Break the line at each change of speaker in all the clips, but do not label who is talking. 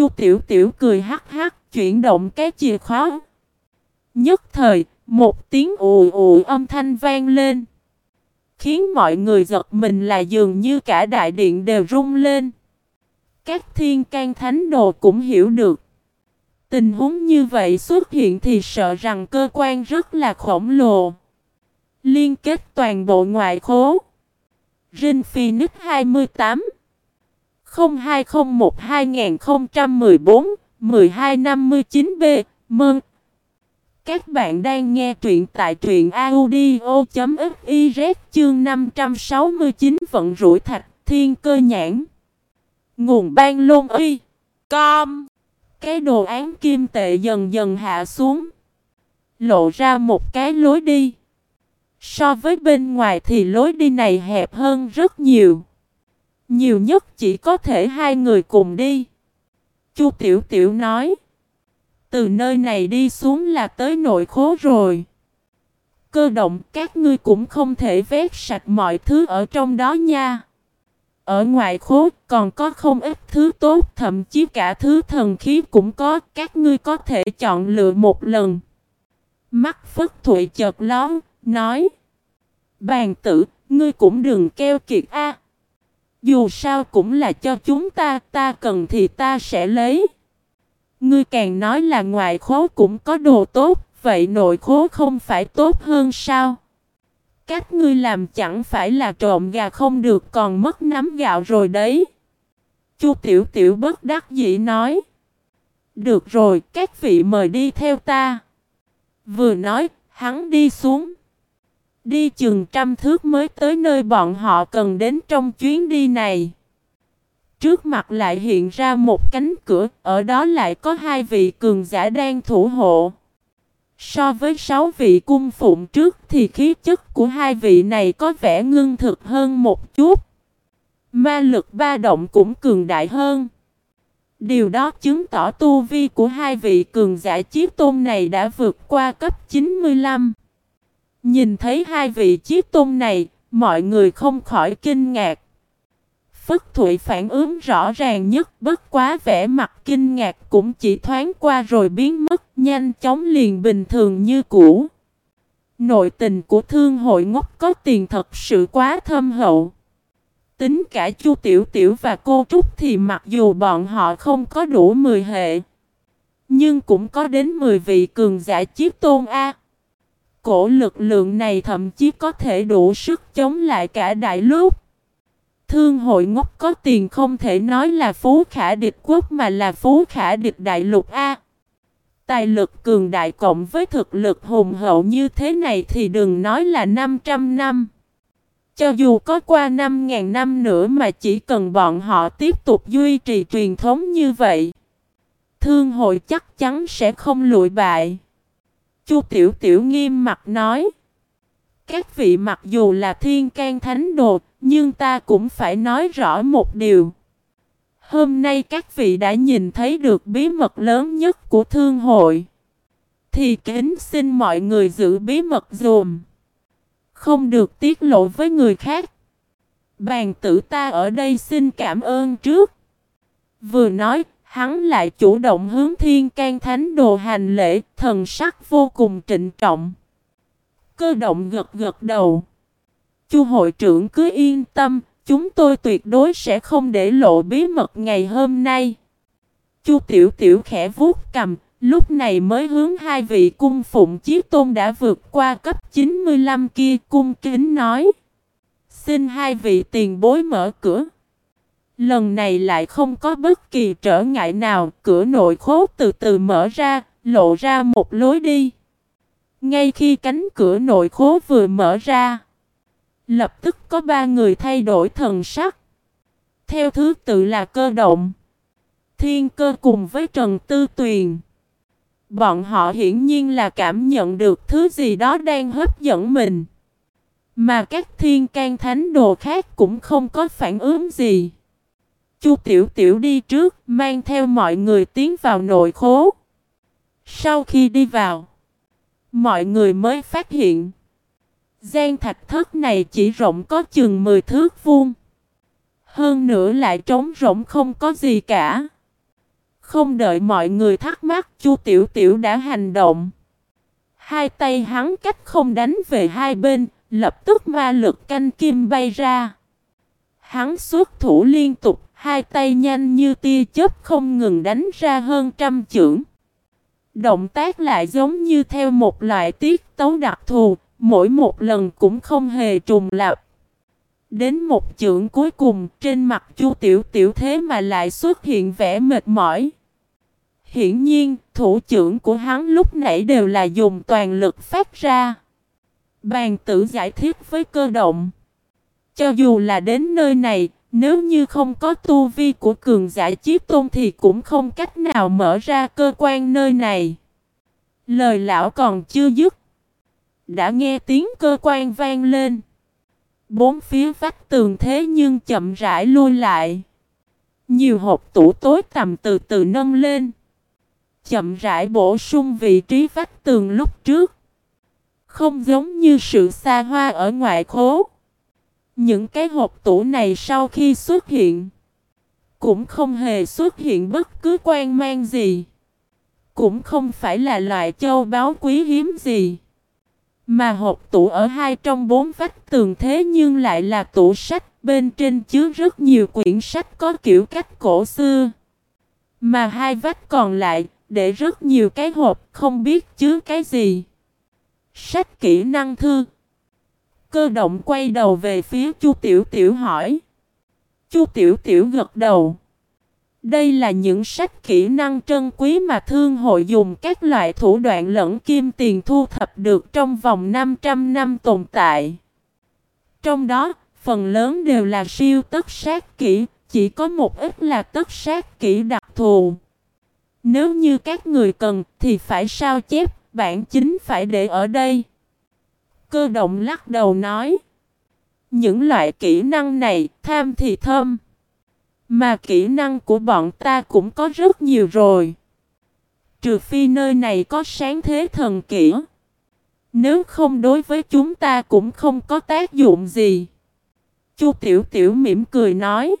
Chu Tiểu Tiểu cười hắc hắc, chuyển động cái chìa khóa. Nhất thời, một tiếng ù ù âm thanh vang lên. Khiến mọi người giật mình là dường như cả đại điện đều rung lên. Các thiên can thánh đồ cũng hiểu được. Tình huống như vậy xuất hiện thì sợ rằng cơ quan rất là khổng lồ. Liên kết toàn bộ ngoại khố. Rin Phoenix 28 0201 2014 1259B Mơn Các bạn đang nghe truyện tại truyện audio.fiz chương 569 vận rủi thạch, thiên cơ nhãn. Nguồn ban lôn y. Com. Cái đồ án kim tệ dần dần hạ xuống. Lộ ra một cái lối đi. So với bên ngoài thì lối đi này hẹp hơn rất nhiều nhiều nhất chỉ có thể hai người cùng đi. Chu Tiểu Tiểu nói. Từ nơi này đi xuống là tới nội khố rồi. Cơ động các ngươi cũng không thể vét sạch mọi thứ ở trong đó nha. Ở ngoài khố còn có không ít thứ tốt, thậm chí cả thứ thần khí cũng có, các ngươi có thể chọn lựa một lần. Mắt Phất Thụy chợt lón, nói. Bàn tử, ngươi cũng đừng keo kiệt a. Dù sao cũng là cho chúng ta, ta cần thì ta sẽ lấy. Ngươi càng nói là ngoại khố cũng có đồ tốt, vậy nội khố không phải tốt hơn sao? Cách ngươi làm chẳng phải là trộm gà không được còn mất nắm gạo rồi đấy. Chu Tiểu Tiểu bất đắc dĩ nói. Được rồi, các vị mời đi theo ta. Vừa nói, hắn đi xuống. Đi chừng trăm thước mới tới nơi bọn họ cần đến trong chuyến đi này. Trước mặt lại hiện ra một cánh cửa, ở đó lại có hai vị cường giả đang thủ hộ. So với sáu vị cung phụng trước thì khí chất của hai vị này có vẻ ngưng thực hơn một chút. Ma lực ba động cũng cường đại hơn. Điều đó chứng tỏ tu vi của hai vị cường giả chiếc tôn này đã vượt qua cấp 95. Nhìn thấy hai vị chiếc tôn này, mọi người không khỏi kinh ngạc. Phất Thụy phản ứng rõ ràng nhất bất quá vẻ mặt kinh ngạc cũng chỉ thoáng qua rồi biến mất nhanh chóng liền bình thường như cũ. Nội tình của thương hội ngốc có tiền thật sự quá thâm hậu. Tính cả Chu Tiểu Tiểu và cô Trúc thì mặc dù bọn họ không có đủ 10 hệ. Nhưng cũng có đến 10 vị cường giả chiếc tôn A. Cổ lực lượng này thậm chí có thể đủ sức chống lại cả đại lúc. Thương hội ngốc có tiền không thể nói là phú khả địch quốc mà là phú khả địch đại lục A. Tài lực cường đại cộng với thực lực hùng hậu như thế này thì đừng nói là 500 năm. Cho dù có qua 5.000 năm nữa mà chỉ cần bọn họ tiếp tục duy trì truyền thống như vậy. Thương hội chắc chắn sẽ không lụi bại. Chu Tiểu Tiểu nghiêm mặt nói. Các vị mặc dù là thiên can thánh đồ, nhưng ta cũng phải nói rõ một điều. Hôm nay các vị đã nhìn thấy được bí mật lớn nhất của thương hội. Thì kính xin mọi người giữ bí mật dùm. Không được tiết lộ với người khác. Bàn tử ta ở đây xin cảm ơn trước. Vừa nói, Hắn lại chủ động hướng thiên can thánh đồ hành lễ, thần sắc vô cùng trịnh trọng. Cơ động gật gật đầu. Chu hội trưởng cứ yên tâm, chúng tôi tuyệt đối sẽ không để lộ bí mật ngày hôm nay. Chu tiểu tiểu khẽ vuốt cầm, lúc này mới hướng hai vị cung phụng chiếc tôn đã vượt qua cấp 95 kia cung kính nói. Xin hai vị tiền bối mở cửa. Lần này lại không có bất kỳ trở ngại nào, cửa nội khố từ từ mở ra, lộ ra một lối đi. Ngay khi cánh cửa nội khố vừa mở ra, lập tức có ba người thay đổi thần sắc. Theo thứ tự là cơ động, thiên cơ cùng với Trần Tư Tuyền. Bọn họ hiển nhiên là cảm nhận được thứ gì đó đang hấp dẫn mình. Mà các thiên can thánh đồ khác cũng không có phản ứng gì. Chu Tiểu Tiểu đi trước, mang theo mọi người tiến vào nội khố. Sau khi đi vào, mọi người mới phát hiện. gian thạch thất này chỉ rộng có chừng 10 thước vuông. Hơn nữa lại trống rỗng không có gì cả. Không đợi mọi người thắc mắc, Chu Tiểu Tiểu đã hành động. Hai tay hắn cách không đánh về hai bên, lập tức ma lực canh kim bay ra. Hắn xuất thủ liên tục, hai tay nhanh như tia chớp không ngừng đánh ra hơn trăm chưởng. Động tác lại giống như theo một loại tiết tấu đặc thù, mỗi một lần cũng không hề trùng lặp. Đến một chưởng cuối cùng, trên mặt Chu Tiểu Tiểu thế mà lại xuất hiện vẻ mệt mỏi. Hiển nhiên, thủ trưởng của hắn lúc nãy đều là dùng toàn lực phát ra. Bàn tử giải thích với cơ động. Cho dù là đến nơi này, nếu như không có tu vi của cường giả chiếc tôn thì cũng không cách nào mở ra cơ quan nơi này. Lời lão còn chưa dứt. Đã nghe tiếng cơ quan vang lên. Bốn phía vách tường thế nhưng chậm rãi lui lại. Nhiều hộp tủ tối tầm từ từ nâng lên. Chậm rãi bổ sung vị trí vách tường lúc trước. Không giống như sự xa hoa ở ngoại khố. Những cái hộp tủ này sau khi xuất hiện, cũng không hề xuất hiện bất cứ quan mang gì. Cũng không phải là loại châu báu quý hiếm gì. Mà hộp tủ ở hai trong bốn vách tường thế nhưng lại là tủ sách, bên trên chứa rất nhiều quyển sách có kiểu cách cổ xưa. Mà hai vách còn lại, để rất nhiều cái hộp không biết chứa cái gì. Sách kỹ năng thư. Cơ động quay đầu về phía Chu Tiểu Tiểu hỏi. Chu Tiểu Tiểu gật đầu. Đây là những sách kỹ năng trân quý mà thương hội dùng các loại thủ đoạn lẫn kim tiền thu thập được trong vòng 500 năm tồn tại. Trong đó, phần lớn đều là siêu tất sát kỹ, chỉ có một ít là tất sát kỹ đặc thù. Nếu như các người cần thì phải sao chép, bản chính phải để ở đây. Cơ động lắc đầu nói. Những loại kỹ năng này tham thì thơm. Mà kỹ năng của bọn ta cũng có rất nhiều rồi. Trừ phi nơi này có sáng thế thần kỹ. Nếu không đối với chúng ta cũng không có tác dụng gì. Chu Tiểu Tiểu mỉm cười nói.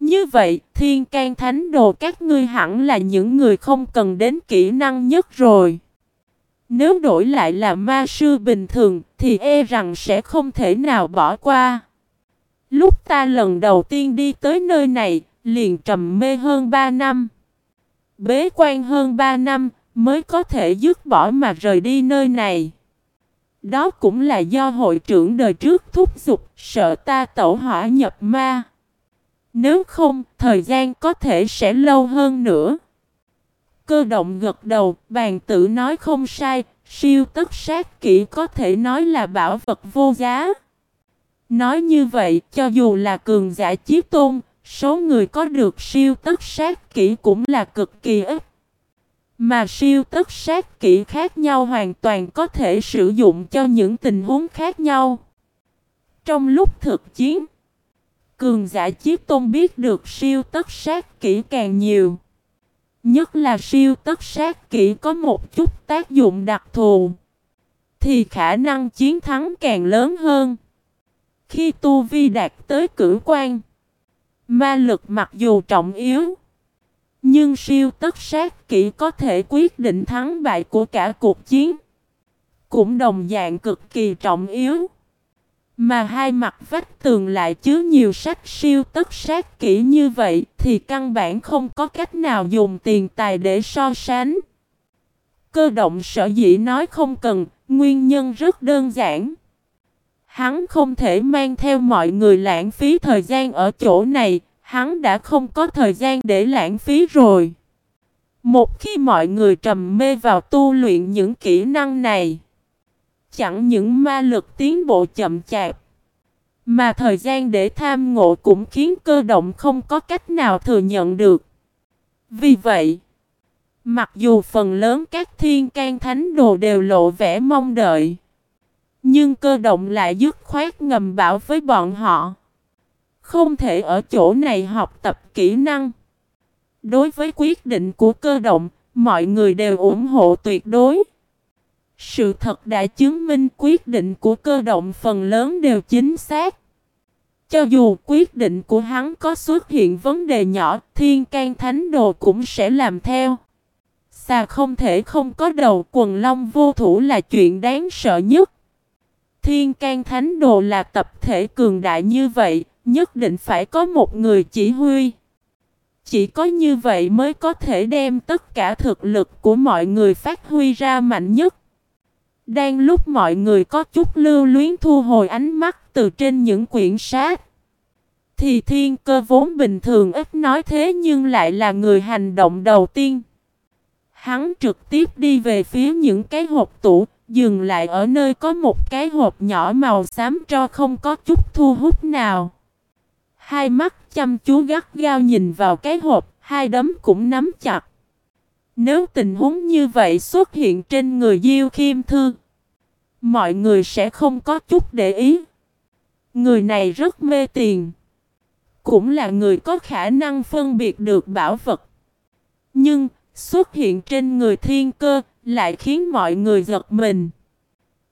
Như vậy, thiên can thánh đồ các ngươi hẳn là những người không cần đến kỹ năng nhất rồi. Nếu đổi lại là ma sư bình thường, thì e rằng sẽ không thể nào bỏ qua. Lúc ta lần đầu tiên đi tới nơi này, liền trầm mê hơn 3 năm. Bế quan hơn 3 năm, mới có thể dứt bỏ mà rời đi nơi này. Đó cũng là do hội trưởng đời trước thúc giục, sợ ta tẩu hỏa nhập ma. Nếu không, thời gian có thể sẽ lâu hơn nữa. Cơ động gật đầu, bàn tử nói không sai, siêu tất sát kỹ có thể nói là bảo vật vô giá. Nói như vậy, cho dù là cường giả chiếc tôn, số người có được siêu tất sát kỹ cũng là cực kỳ ít. Mà siêu tất sát kỹ khác nhau hoàn toàn có thể sử dụng cho những tình huống khác nhau. Trong lúc thực chiến, cường giả chiếc tôn biết được siêu tất sát kỹ càng nhiều. Nhất là siêu tất sát kỹ có một chút tác dụng đặc thù. Thì khả năng chiến thắng càng lớn hơn. Khi tu vi đạt tới cử quan. Ma lực mặc dù trọng yếu. Nhưng siêu tất sát kỹ có thể quyết định thắng bại của cả cuộc chiến. Cũng đồng dạng cực kỳ trọng yếu. Mà hai mặt vách tường lại chứa nhiều sách siêu tất sát kỹ như vậy thì căn bản không có cách nào dùng tiền tài để so sánh. Cơ động sở dĩ nói không cần, nguyên nhân rất đơn giản. Hắn không thể mang theo mọi người lãng phí thời gian ở chỗ này, hắn đã không có thời gian để lãng phí rồi. Một khi mọi người trầm mê vào tu luyện những kỹ năng này, Chẳng những ma lực tiến bộ chậm chạp, mà thời gian để tham ngộ cũng khiến cơ động không có cách nào thừa nhận được. Vì vậy, mặc dù phần lớn các thiên can thánh đồ đều lộ vẻ mong đợi, nhưng cơ động lại dứt khoát ngầm bảo với bọn họ. Không thể ở chỗ này học tập kỹ năng. Đối với quyết định của cơ động, mọi người đều ủng hộ tuyệt đối. Sự thật đã chứng minh quyết định của cơ động phần lớn đều chính xác. Cho dù quyết định của hắn có xuất hiện vấn đề nhỏ, thiên can thánh đồ cũng sẽ làm theo. Xà không thể không có đầu quần long vô thủ là chuyện đáng sợ nhất. Thiên can thánh đồ là tập thể cường đại như vậy, nhất định phải có một người chỉ huy. Chỉ có như vậy mới có thể đem tất cả thực lực của mọi người phát huy ra mạnh nhất. Đang lúc mọi người có chút lưu luyến thu hồi ánh mắt từ trên những quyển sách. Thì thiên cơ vốn bình thường ít nói thế nhưng lại là người hành động đầu tiên. Hắn trực tiếp đi về phía những cái hộp tủ, dừng lại ở nơi có một cái hộp nhỏ màu xám cho không có chút thu hút nào. Hai mắt chăm chú gắt gao nhìn vào cái hộp, hai đấm cũng nắm chặt. Nếu tình huống như vậy xuất hiện trên người Diêu Khiêm Thư, mọi người sẽ không có chút để ý. Người này rất mê tiền. Cũng là người có khả năng phân biệt được bảo vật. Nhưng, xuất hiện trên người thiên cơ, lại khiến mọi người giật mình.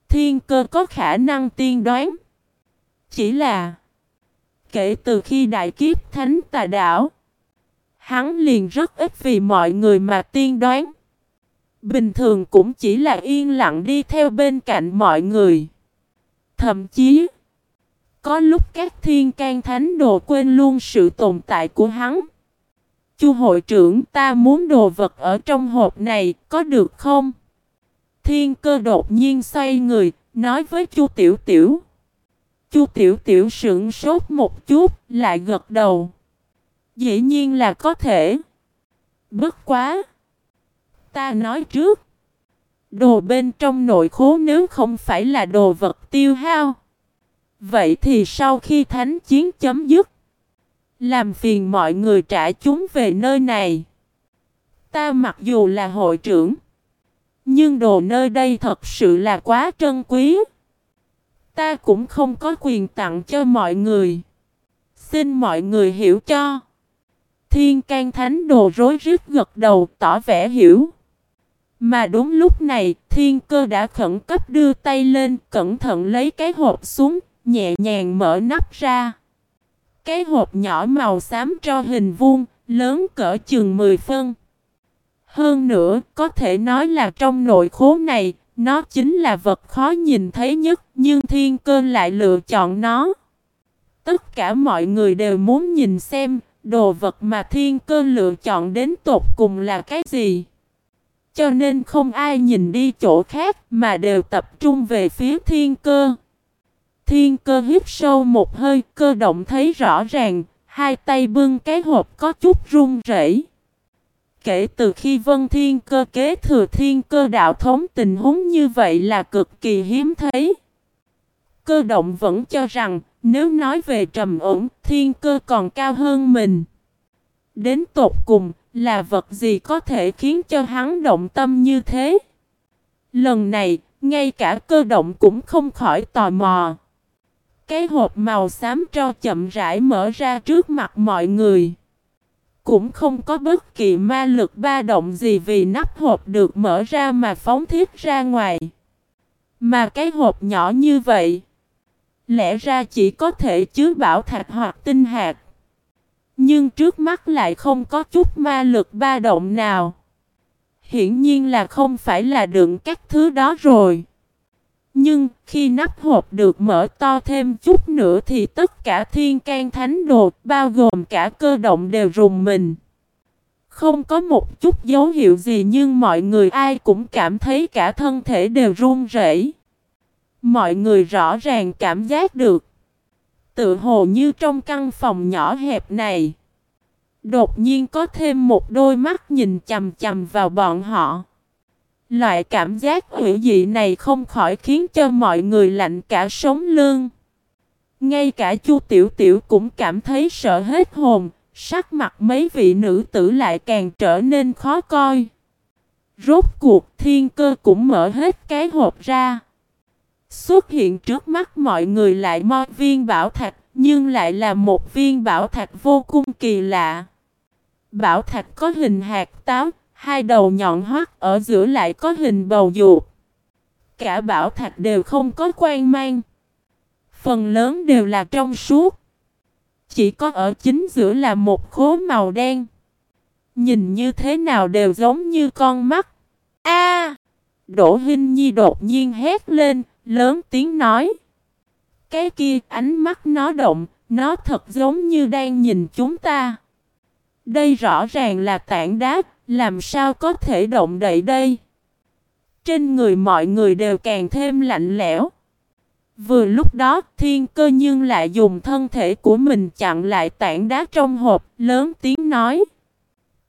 Thiên cơ có khả năng tiên đoán. Chỉ là Kể từ khi đại kiếp thánh tà đảo Hắn liền rất ít vì mọi người mà tiên đoán Bình thường cũng chỉ là yên lặng đi theo bên cạnh mọi người Thậm chí Có lúc các thiên can thánh đồ quên luôn sự tồn tại của hắn Chu hội trưởng ta muốn đồ vật ở trong hộp này có được không? Thiên cơ đột nhiên xoay người Nói với chu tiểu tiểu Chu Tiểu Tiểu sững sốt một chút, lại gật đầu. Dĩ nhiên là có thể. Bất quá. Ta nói trước. Đồ bên trong nội khố nếu không phải là đồ vật tiêu hao. Vậy thì sau khi thánh chiến chấm dứt. Làm phiền mọi người trả chúng về nơi này. Ta mặc dù là hội trưởng. Nhưng đồ nơi đây thật sự là quá trân quý. Ta cũng không có quyền tặng cho mọi người. Xin mọi người hiểu cho. Thiên can thánh đồ rối rít gật đầu tỏ vẻ hiểu. Mà đúng lúc này, thiên cơ đã khẩn cấp đưa tay lên, cẩn thận lấy cái hộp xuống, nhẹ nhàng mở nắp ra. Cái hộp nhỏ màu xám cho hình vuông, lớn cỡ chừng 10 phân. Hơn nữa, có thể nói là trong nội khố này, nó chính là vật khó nhìn thấy nhất, nhưng thiên cơ lại lựa chọn nó. Tất cả mọi người đều muốn nhìn xem, đồ vật mà thiên cơ lựa chọn đến tột cùng là cái gì. Cho nên không ai nhìn đi chỗ khác mà đều tập trung về phía thiên cơ. Thiên cơ hít sâu một hơi, cơ động thấy rõ ràng, hai tay bưng cái hộp có chút run rẩy. Kể từ khi Vân Thiên cơ kế thừa thiên cơ đạo thống tình huống như vậy là cực kỳ hiếm thấy. Cơ động vẫn cho rằng nếu nói về trầm ổn thiên cơ còn cao hơn mình. Đến tột cùng là vật gì có thể khiến cho hắn động tâm như thế? Lần này, ngay cả cơ động cũng không khỏi tò mò. Cái hộp màu xám cho chậm rãi mở ra trước mặt mọi người. Cũng không có bất kỳ ma lực ba động gì vì nắp hộp được mở ra mà phóng thiết ra ngoài. Mà cái hộp nhỏ như vậy, lẽ ra chỉ có thể chứa bảo thạch hoặc tinh hạt. Nhưng trước mắt lại không có chút ma lực ba động nào. Hiển nhiên là không phải là đựng các thứ đó rồi. Nhưng khi nắp hộp được mở to thêm chút nữa thì tất cả thiên can thánh đồ, bao gồm cả cơ động đều rùng mình. Không có một chút dấu hiệu gì nhưng mọi người ai cũng cảm thấy cả thân thể đều run rẩy. Mọi người rõ ràng cảm giác được. Tự hồ như trong căn phòng nhỏ hẹp này. Đột nhiên có thêm một đôi mắt nhìn chầm chầm vào bọn họ. Loại cảm giác hữu dị này không khỏi khiến cho mọi người lạnh cả sống lưng. Ngay cả Chu Tiểu Tiểu cũng cảm thấy sợ hết hồn, sắc mặt mấy vị nữ tử lại càng trở nên khó coi. Rốt cuộc thiên cơ cũng mở hết cái hộp ra. Xuất hiện trước mắt mọi người lại mo viên bảo thạch, nhưng lại là một viên bảo thạch vô cùng kỳ lạ. Bảo thạch có hình hạt táo, Hai đầu nhọn hoắt ở giữa lại có hình bầu dục. Cả bảo thạch đều không có quan mang. Phần lớn đều là trong suốt. Chỉ có ở chính giữa là một khố màu đen. Nhìn như thế nào đều giống như con mắt. A! Đỗ Hinh Nhi đột nhiên hét lên, lớn tiếng nói. Cái kia ánh mắt nó động, nó thật giống như đang nhìn chúng ta. Đây rõ ràng là tảng đá, làm sao có thể động đậy đây? Trên người mọi người đều càng thêm lạnh lẽo. Vừa lúc đó, thiên cơ nhưng lại dùng thân thể của mình chặn lại tảng đá trong hộp, lớn tiếng nói.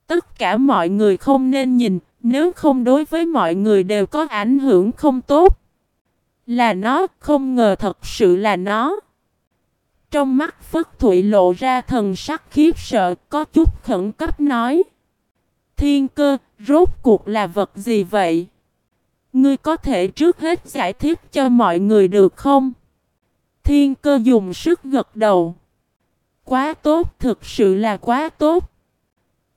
Tất cả mọi người không nên nhìn, nếu không đối với mọi người đều có ảnh hưởng không tốt. Là nó, không ngờ thật sự là nó. Trong mắt Phất Thụy lộ ra thần sắc khiếp sợ, có chút khẩn cấp nói. Thiên cơ, rốt cuộc là vật gì vậy? Ngươi có thể trước hết giải thích cho mọi người được không? Thiên cơ dùng sức gật đầu. Quá tốt, thực sự là quá tốt.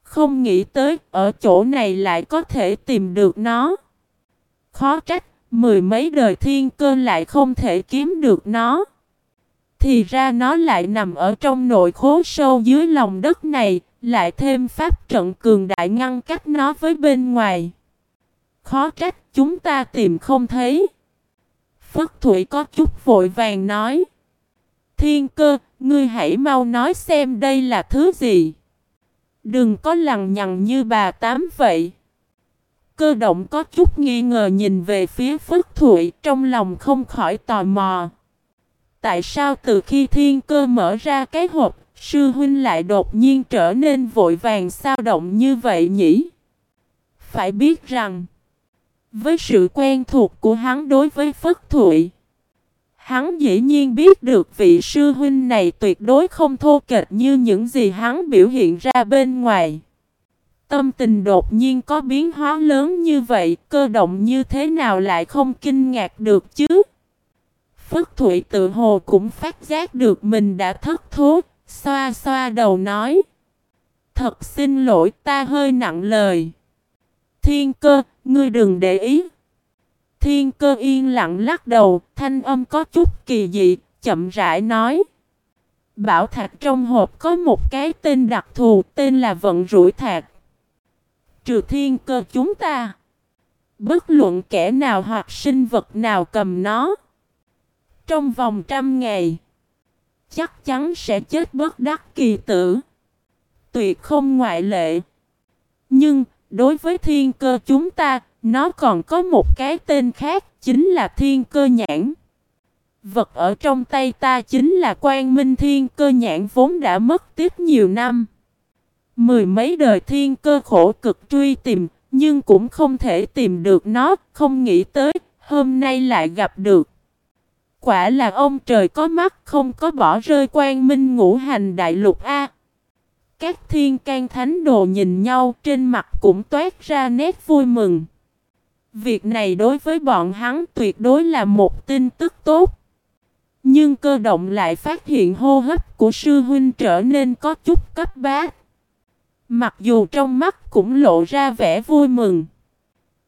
Không nghĩ tới, ở chỗ này lại có thể tìm được nó. Khó trách, mười mấy đời thiên cơ lại không thể kiếm được nó. Thì ra nó lại nằm ở trong nội khố sâu dưới lòng đất này, lại thêm pháp trận cường đại ngăn cách nó với bên ngoài. Khó trách chúng ta tìm không thấy. Phất Thụy có chút vội vàng nói. Thiên cơ, ngươi hãy mau nói xem đây là thứ gì. Đừng có lằng nhằng như bà tám vậy. Cơ động có chút nghi ngờ nhìn về phía Phất Thụy trong lòng không khỏi tò mò. Tại sao từ khi thiên cơ mở ra cái hộp, sư huynh lại đột nhiên trở nên vội vàng sao động như vậy nhỉ? Phải biết rằng, với sự quen thuộc của hắn đối với Phất Thụy, hắn dĩ nhiên biết được vị sư huynh này tuyệt đối không thô kệch như những gì hắn biểu hiện ra bên ngoài. Tâm tình đột nhiên có biến hóa lớn như vậy, cơ động như thế nào lại không kinh ngạc được chứ? Phất Thụy tự hồ cũng phát giác được mình đã thất thố, xoa xoa đầu nói. Thật xin lỗi ta hơi nặng lời. Thiên cơ, ngươi đừng để ý. Thiên cơ yên lặng lắc đầu, thanh âm có chút kỳ dị, chậm rãi nói. Bảo thạch trong hộp có một cái tên đặc thù, tên là vận rủi thạch. Trừ thiên cơ chúng ta. Bất luận kẻ nào hoặc sinh vật nào cầm nó. Trong vòng trăm ngày, chắc chắn sẽ chết bất đắc kỳ tử. Tuyệt không ngoại lệ. Nhưng, đối với thiên cơ chúng ta, nó còn có một cái tên khác, chính là thiên cơ nhãn. Vật ở trong tay ta chính là quan minh thiên cơ nhãn vốn đã mất tiếp nhiều năm. Mười mấy đời thiên cơ khổ cực truy tìm, nhưng cũng không thể tìm được nó, không nghĩ tới, hôm nay lại gặp được. Quả là ông trời có mắt không có bỏ rơi quan minh ngũ hành đại lục A. Các thiên can thánh đồ nhìn nhau trên mặt cũng toát ra nét vui mừng. Việc này đối với bọn hắn tuyệt đối là một tin tức tốt. Nhưng cơ động lại phát hiện hô hấp của sư huynh trở nên có chút cấp bách. Mặc dù trong mắt cũng lộ ra vẻ vui mừng.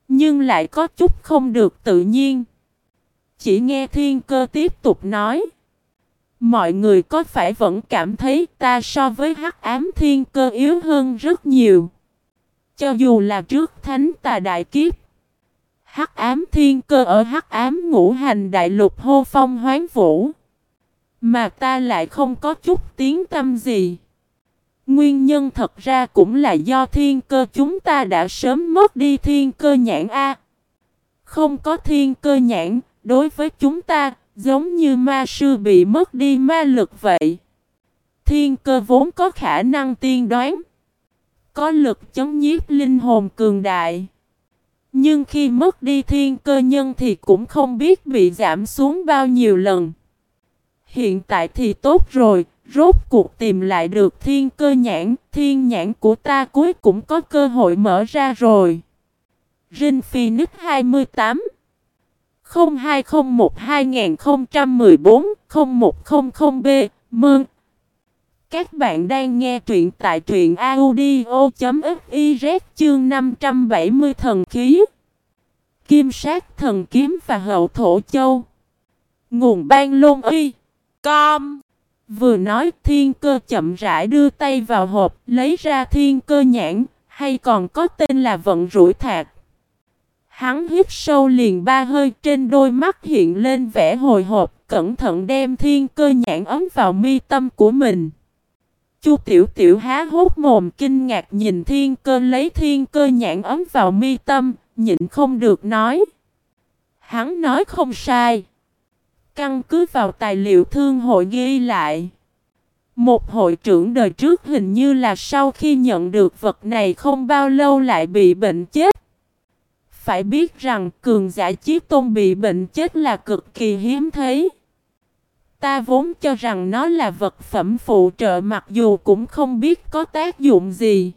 Nhưng lại có chút không được tự nhiên. Chỉ nghe thiên cơ tiếp tục nói. Mọi người có phải vẫn cảm thấy ta so với hắc ám thiên cơ yếu hơn rất nhiều. Cho dù là trước thánh tà đại kiếp. Hắc ám thiên cơ ở hắc ám ngũ hành đại lục hô phong hoán vũ. Mà ta lại không có chút tiếng tâm gì. Nguyên nhân thật ra cũng là do thiên cơ chúng ta đã sớm mất đi thiên cơ nhãn A. Không có thiên cơ nhãn, đối với chúng ta, giống như ma sư bị mất đi ma lực vậy. Thiên cơ vốn có khả năng tiên đoán. Có lực chống nhiếp linh hồn cường đại. Nhưng khi mất đi thiên cơ nhân thì cũng không biết bị giảm xuống bao nhiêu lần. Hiện tại thì tốt rồi, rốt cuộc tìm lại được thiên cơ nhãn, thiên nhãn của ta cuối cũng có cơ hội mở ra rồi. Rin Phoenix 28 0201-2014-0100B Mơn Các bạn đang nghe truyện tại truyện audio.fiz chương 570 thần khí. Kim sát thần kiếm và hậu thổ châu. Nguồn ban lôn y. Com. Vừa nói thiên cơ chậm rãi đưa tay vào hộp, lấy ra thiên cơ nhãn, hay còn có tên là vận rủi thạc. Hắn hít sâu liền ba hơi trên đôi mắt hiện lên vẻ hồi hộp, cẩn thận đem thiên cơ nhãn ấm vào mi tâm của mình. Chu tiểu tiểu há hốt mồm kinh ngạc nhìn thiên cơ lấy thiên cơ nhãn ấm vào mi tâm, nhịn không được nói. Hắn nói không sai. Căn cứ vào tài liệu thương hội ghi lại. Một hội trưởng đời trước hình như là sau khi nhận được vật này không bao lâu lại bị bệnh chết. Phải biết rằng cường giả chiếc tôn bị bệnh chết là cực kỳ hiếm thấy. Ta vốn cho rằng nó là vật phẩm phụ trợ mặc dù cũng không biết có tác dụng gì.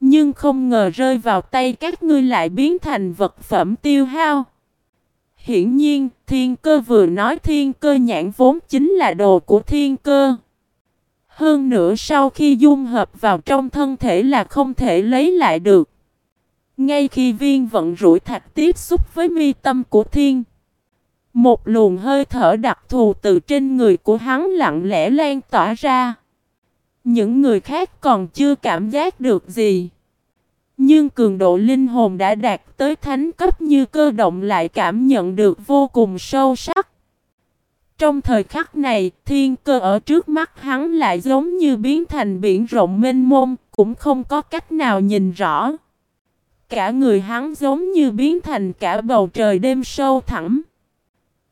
Nhưng không ngờ rơi vào tay các ngươi lại biến thành vật phẩm tiêu hao. Hiển nhiên, thiên cơ vừa nói thiên cơ nhãn vốn chính là đồ của thiên cơ. Hơn nữa sau khi dung hợp vào trong thân thể là không thể lấy lại được. Ngay khi viên vận rủi thạch tiếp xúc với mi tâm của thiên. Một luồng hơi thở đặc thù từ trên người của hắn lặng lẽ lan tỏa ra. Những người khác còn chưa cảm giác được gì. Nhưng cường độ linh hồn đã đạt tới thánh cấp như cơ động lại cảm nhận được vô cùng sâu sắc. Trong thời khắc này, thiên cơ ở trước mắt hắn lại giống như biến thành biển rộng mênh mông, cũng không có cách nào nhìn rõ. Cả người hắn giống như biến thành cả bầu trời đêm sâu thẳm.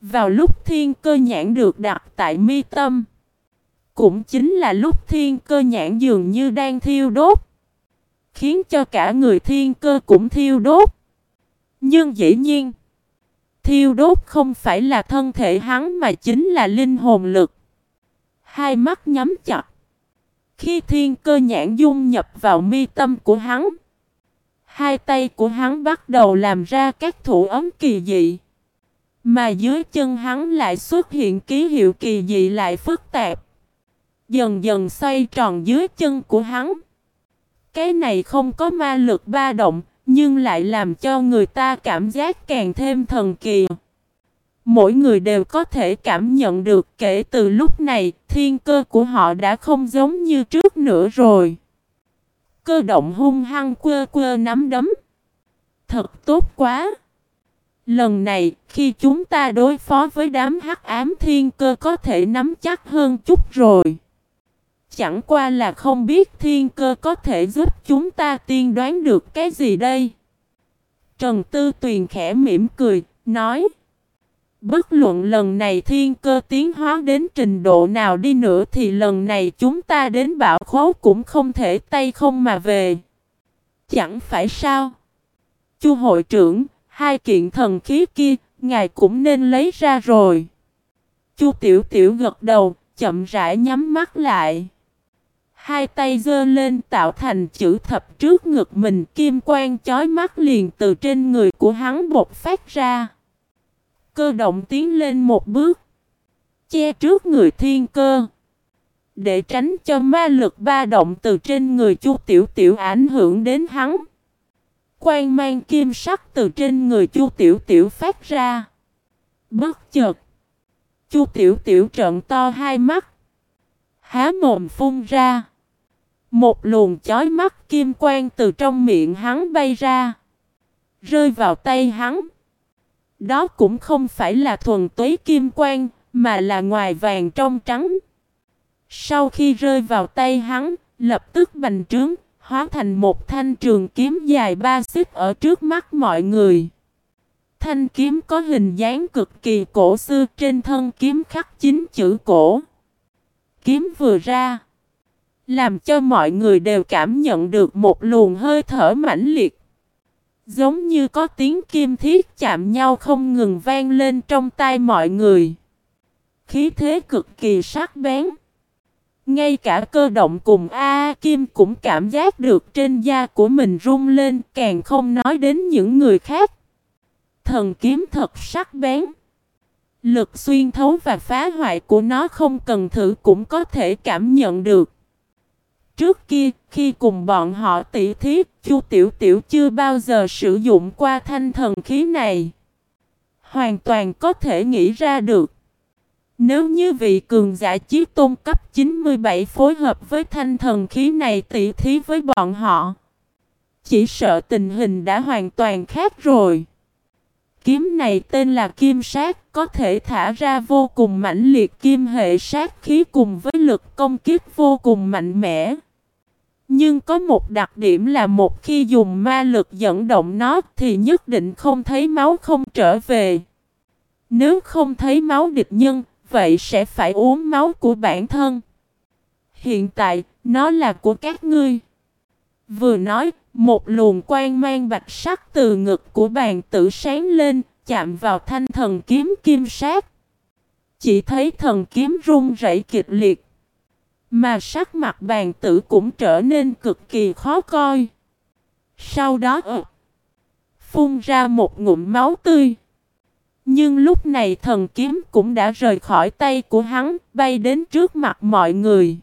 Vào lúc thiên cơ nhãn được đặt tại mi tâm, cũng chính là lúc thiên cơ nhãn dường như đang thiêu đốt khiến cho cả người thiên cơ cũng thiêu đốt. Nhưng dĩ nhiên, thiêu đốt không phải là thân thể hắn mà chính là linh hồn lực. Hai mắt nhắm chặt. Khi thiên cơ nhãn dung nhập vào mi tâm của hắn, hai tay của hắn bắt đầu làm ra các thủ ấm kỳ dị. Mà dưới chân hắn lại xuất hiện ký hiệu kỳ dị lại phức tạp. Dần dần xoay tròn dưới chân của hắn. Cái này không có ma lực ba động, nhưng lại làm cho người ta cảm giác càng thêm thần kỳ. Mỗi người đều có thể cảm nhận được kể từ lúc này, thiên cơ của họ đã không giống như trước nữa rồi. Cơ động hung hăng quơ quơ nắm đấm. Thật tốt quá! Lần này, khi chúng ta đối phó với đám hắc ám thiên cơ có thể nắm chắc hơn chút rồi. Chẳng qua là không biết thiên cơ có thể giúp chúng ta tiên đoán được cái gì đây. Trần Tư Tuyền khẽ mỉm cười, nói. Bất luận lần này thiên cơ tiến hóa đến trình độ nào đi nữa thì lần này chúng ta đến bảo khố cũng không thể tay không mà về. Chẳng phải sao? Chu hội trưởng, hai kiện thần khí kia, ngài cũng nên lấy ra rồi. Chu tiểu tiểu gật đầu, chậm rãi nhắm mắt lại. Hai tay giơ lên tạo thành chữ thập trước ngực mình kim quang chói mắt liền từ trên người của hắn bột phát ra. Cơ động tiến lên một bước. Che trước người thiên cơ. Để tránh cho ma lực ba động từ trên người chu tiểu tiểu ảnh hưởng đến hắn. Quang mang kim sắc từ trên người chu tiểu tiểu phát ra. Bất chợt. Chu tiểu tiểu trợn to hai mắt. Há mồm phun ra. Một luồng chói mắt kim quang từ trong miệng hắn bay ra. Rơi vào tay hắn. Đó cũng không phải là thuần túy kim quang, mà là ngoài vàng trong trắng. Sau khi rơi vào tay hắn, lập tức bành trướng, hóa thành một thanh trường kiếm dài ba xích ở trước mắt mọi người. Thanh kiếm có hình dáng cực kỳ cổ xưa trên thân kiếm khắc chính chữ cổ. Kiếm vừa ra. Làm cho mọi người đều cảm nhận được một luồng hơi thở mãnh liệt. Giống như có tiếng kim thiết chạm nhau không ngừng vang lên trong tai mọi người. Khí thế cực kỳ sắc bén. Ngay cả cơ động cùng A, Kim cũng cảm giác được trên da của mình rung lên càng không nói đến những người khác. Thần kiếm thật sắc bén. Lực xuyên thấu và phá hoại của nó không cần thử cũng có thể cảm nhận được. Trước kia, khi cùng bọn họ tỉ thiết, Chu Tiểu Tiểu chưa bao giờ sử dụng qua thanh thần khí này. Hoàn toàn có thể nghĩ ra được. Nếu như vị cường giả chiếc tôn cấp 97 phối hợp với thanh thần khí này tỉ thí với bọn họ. Chỉ sợ tình hình đã hoàn toàn khác rồi. Kiếm này tên là kim sát, có thể thả ra vô cùng mãnh liệt kim hệ sát khí cùng với lực công kích vô cùng mạnh mẽ. Nhưng có một đặc điểm là một khi dùng ma lực dẫn động nó thì nhất định không thấy máu không trở về. Nếu không thấy máu địch nhân, vậy sẽ phải uống máu của bản thân. Hiện tại, nó là của các ngươi. Vừa nói, một luồng quang mang bạch sắc từ ngực của bàn tử sáng lên, chạm vào thanh thần kiếm kim sát. Chỉ thấy thần kiếm rung rẩy kịch liệt. Mà sắc mặt bàn tử cũng trở nên cực kỳ khó coi. Sau đó ừ, phun ra một ngụm máu tươi. Nhưng lúc này thần kiếm cũng đã rời khỏi tay của hắn, bay đến trước mặt mọi người.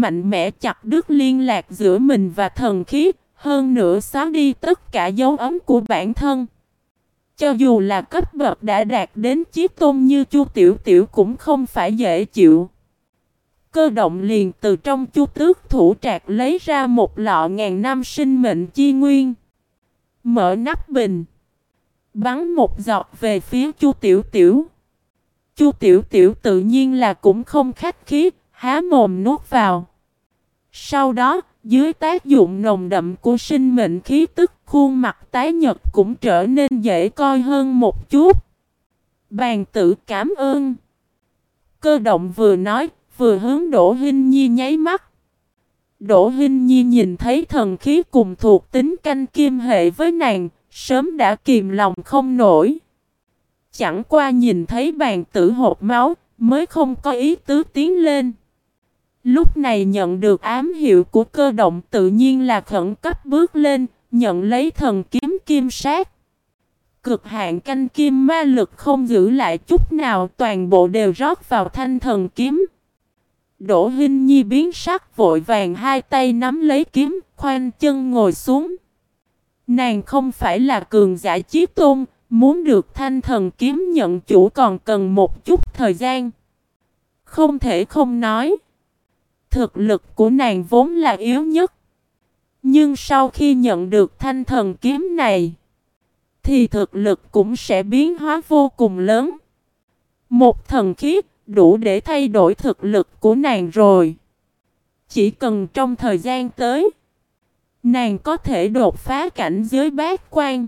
Mạnh mẽ chặt đứt liên lạc giữa mình và thần khí, hơn nữa xóa đi tất cả dấu ấn của bản thân. Cho dù là cấp bậc đã đạt đến chiếc tôn như chu tiểu tiểu cũng không phải dễ chịu. Cơ động liền từ trong chu tước thủ trạc lấy ra một lọ ngàn năm sinh mệnh chi nguyên. Mở nắp bình. Bắn một giọt về phía chu tiểu tiểu. Chu tiểu tiểu tự nhiên là cũng không khách khí, há mồm nuốt vào. Sau đó, dưới tác dụng nồng đậm của sinh mệnh khí tức, khuôn mặt tái nhật cũng trở nên dễ coi hơn một chút. Bàn tử cảm ơn. Cơ động vừa nói, vừa hướng Đỗ Hinh Nhi nháy mắt. Đỗ Hinh Nhi nhìn thấy thần khí cùng thuộc tính canh kim hệ với nàng, sớm đã kìm lòng không nổi. Chẳng qua nhìn thấy bàn tử hộp máu, mới không có ý tứ tiến lên. Lúc này nhận được ám hiệu của cơ động tự nhiên là khẩn cấp bước lên, nhận lấy thần kiếm kim sát. Cực hạn canh kim ma lực không giữ lại chút nào toàn bộ đều rót vào thanh thần kiếm. Đỗ Hinh Nhi biến sắc vội vàng hai tay nắm lấy kiếm, khoanh chân ngồi xuống. Nàng không phải là cường giả chí tôn, muốn được thanh thần kiếm nhận chủ còn cần một chút thời gian. Không thể không nói. Thực lực của nàng vốn là yếu nhất. Nhưng sau khi nhận được thanh thần kiếm này, thì thực lực cũng sẽ biến hóa vô cùng lớn. Một thần khí đủ để thay đổi thực lực của nàng rồi. Chỉ cần trong thời gian tới, nàng có thể đột phá cảnh giới bát quan.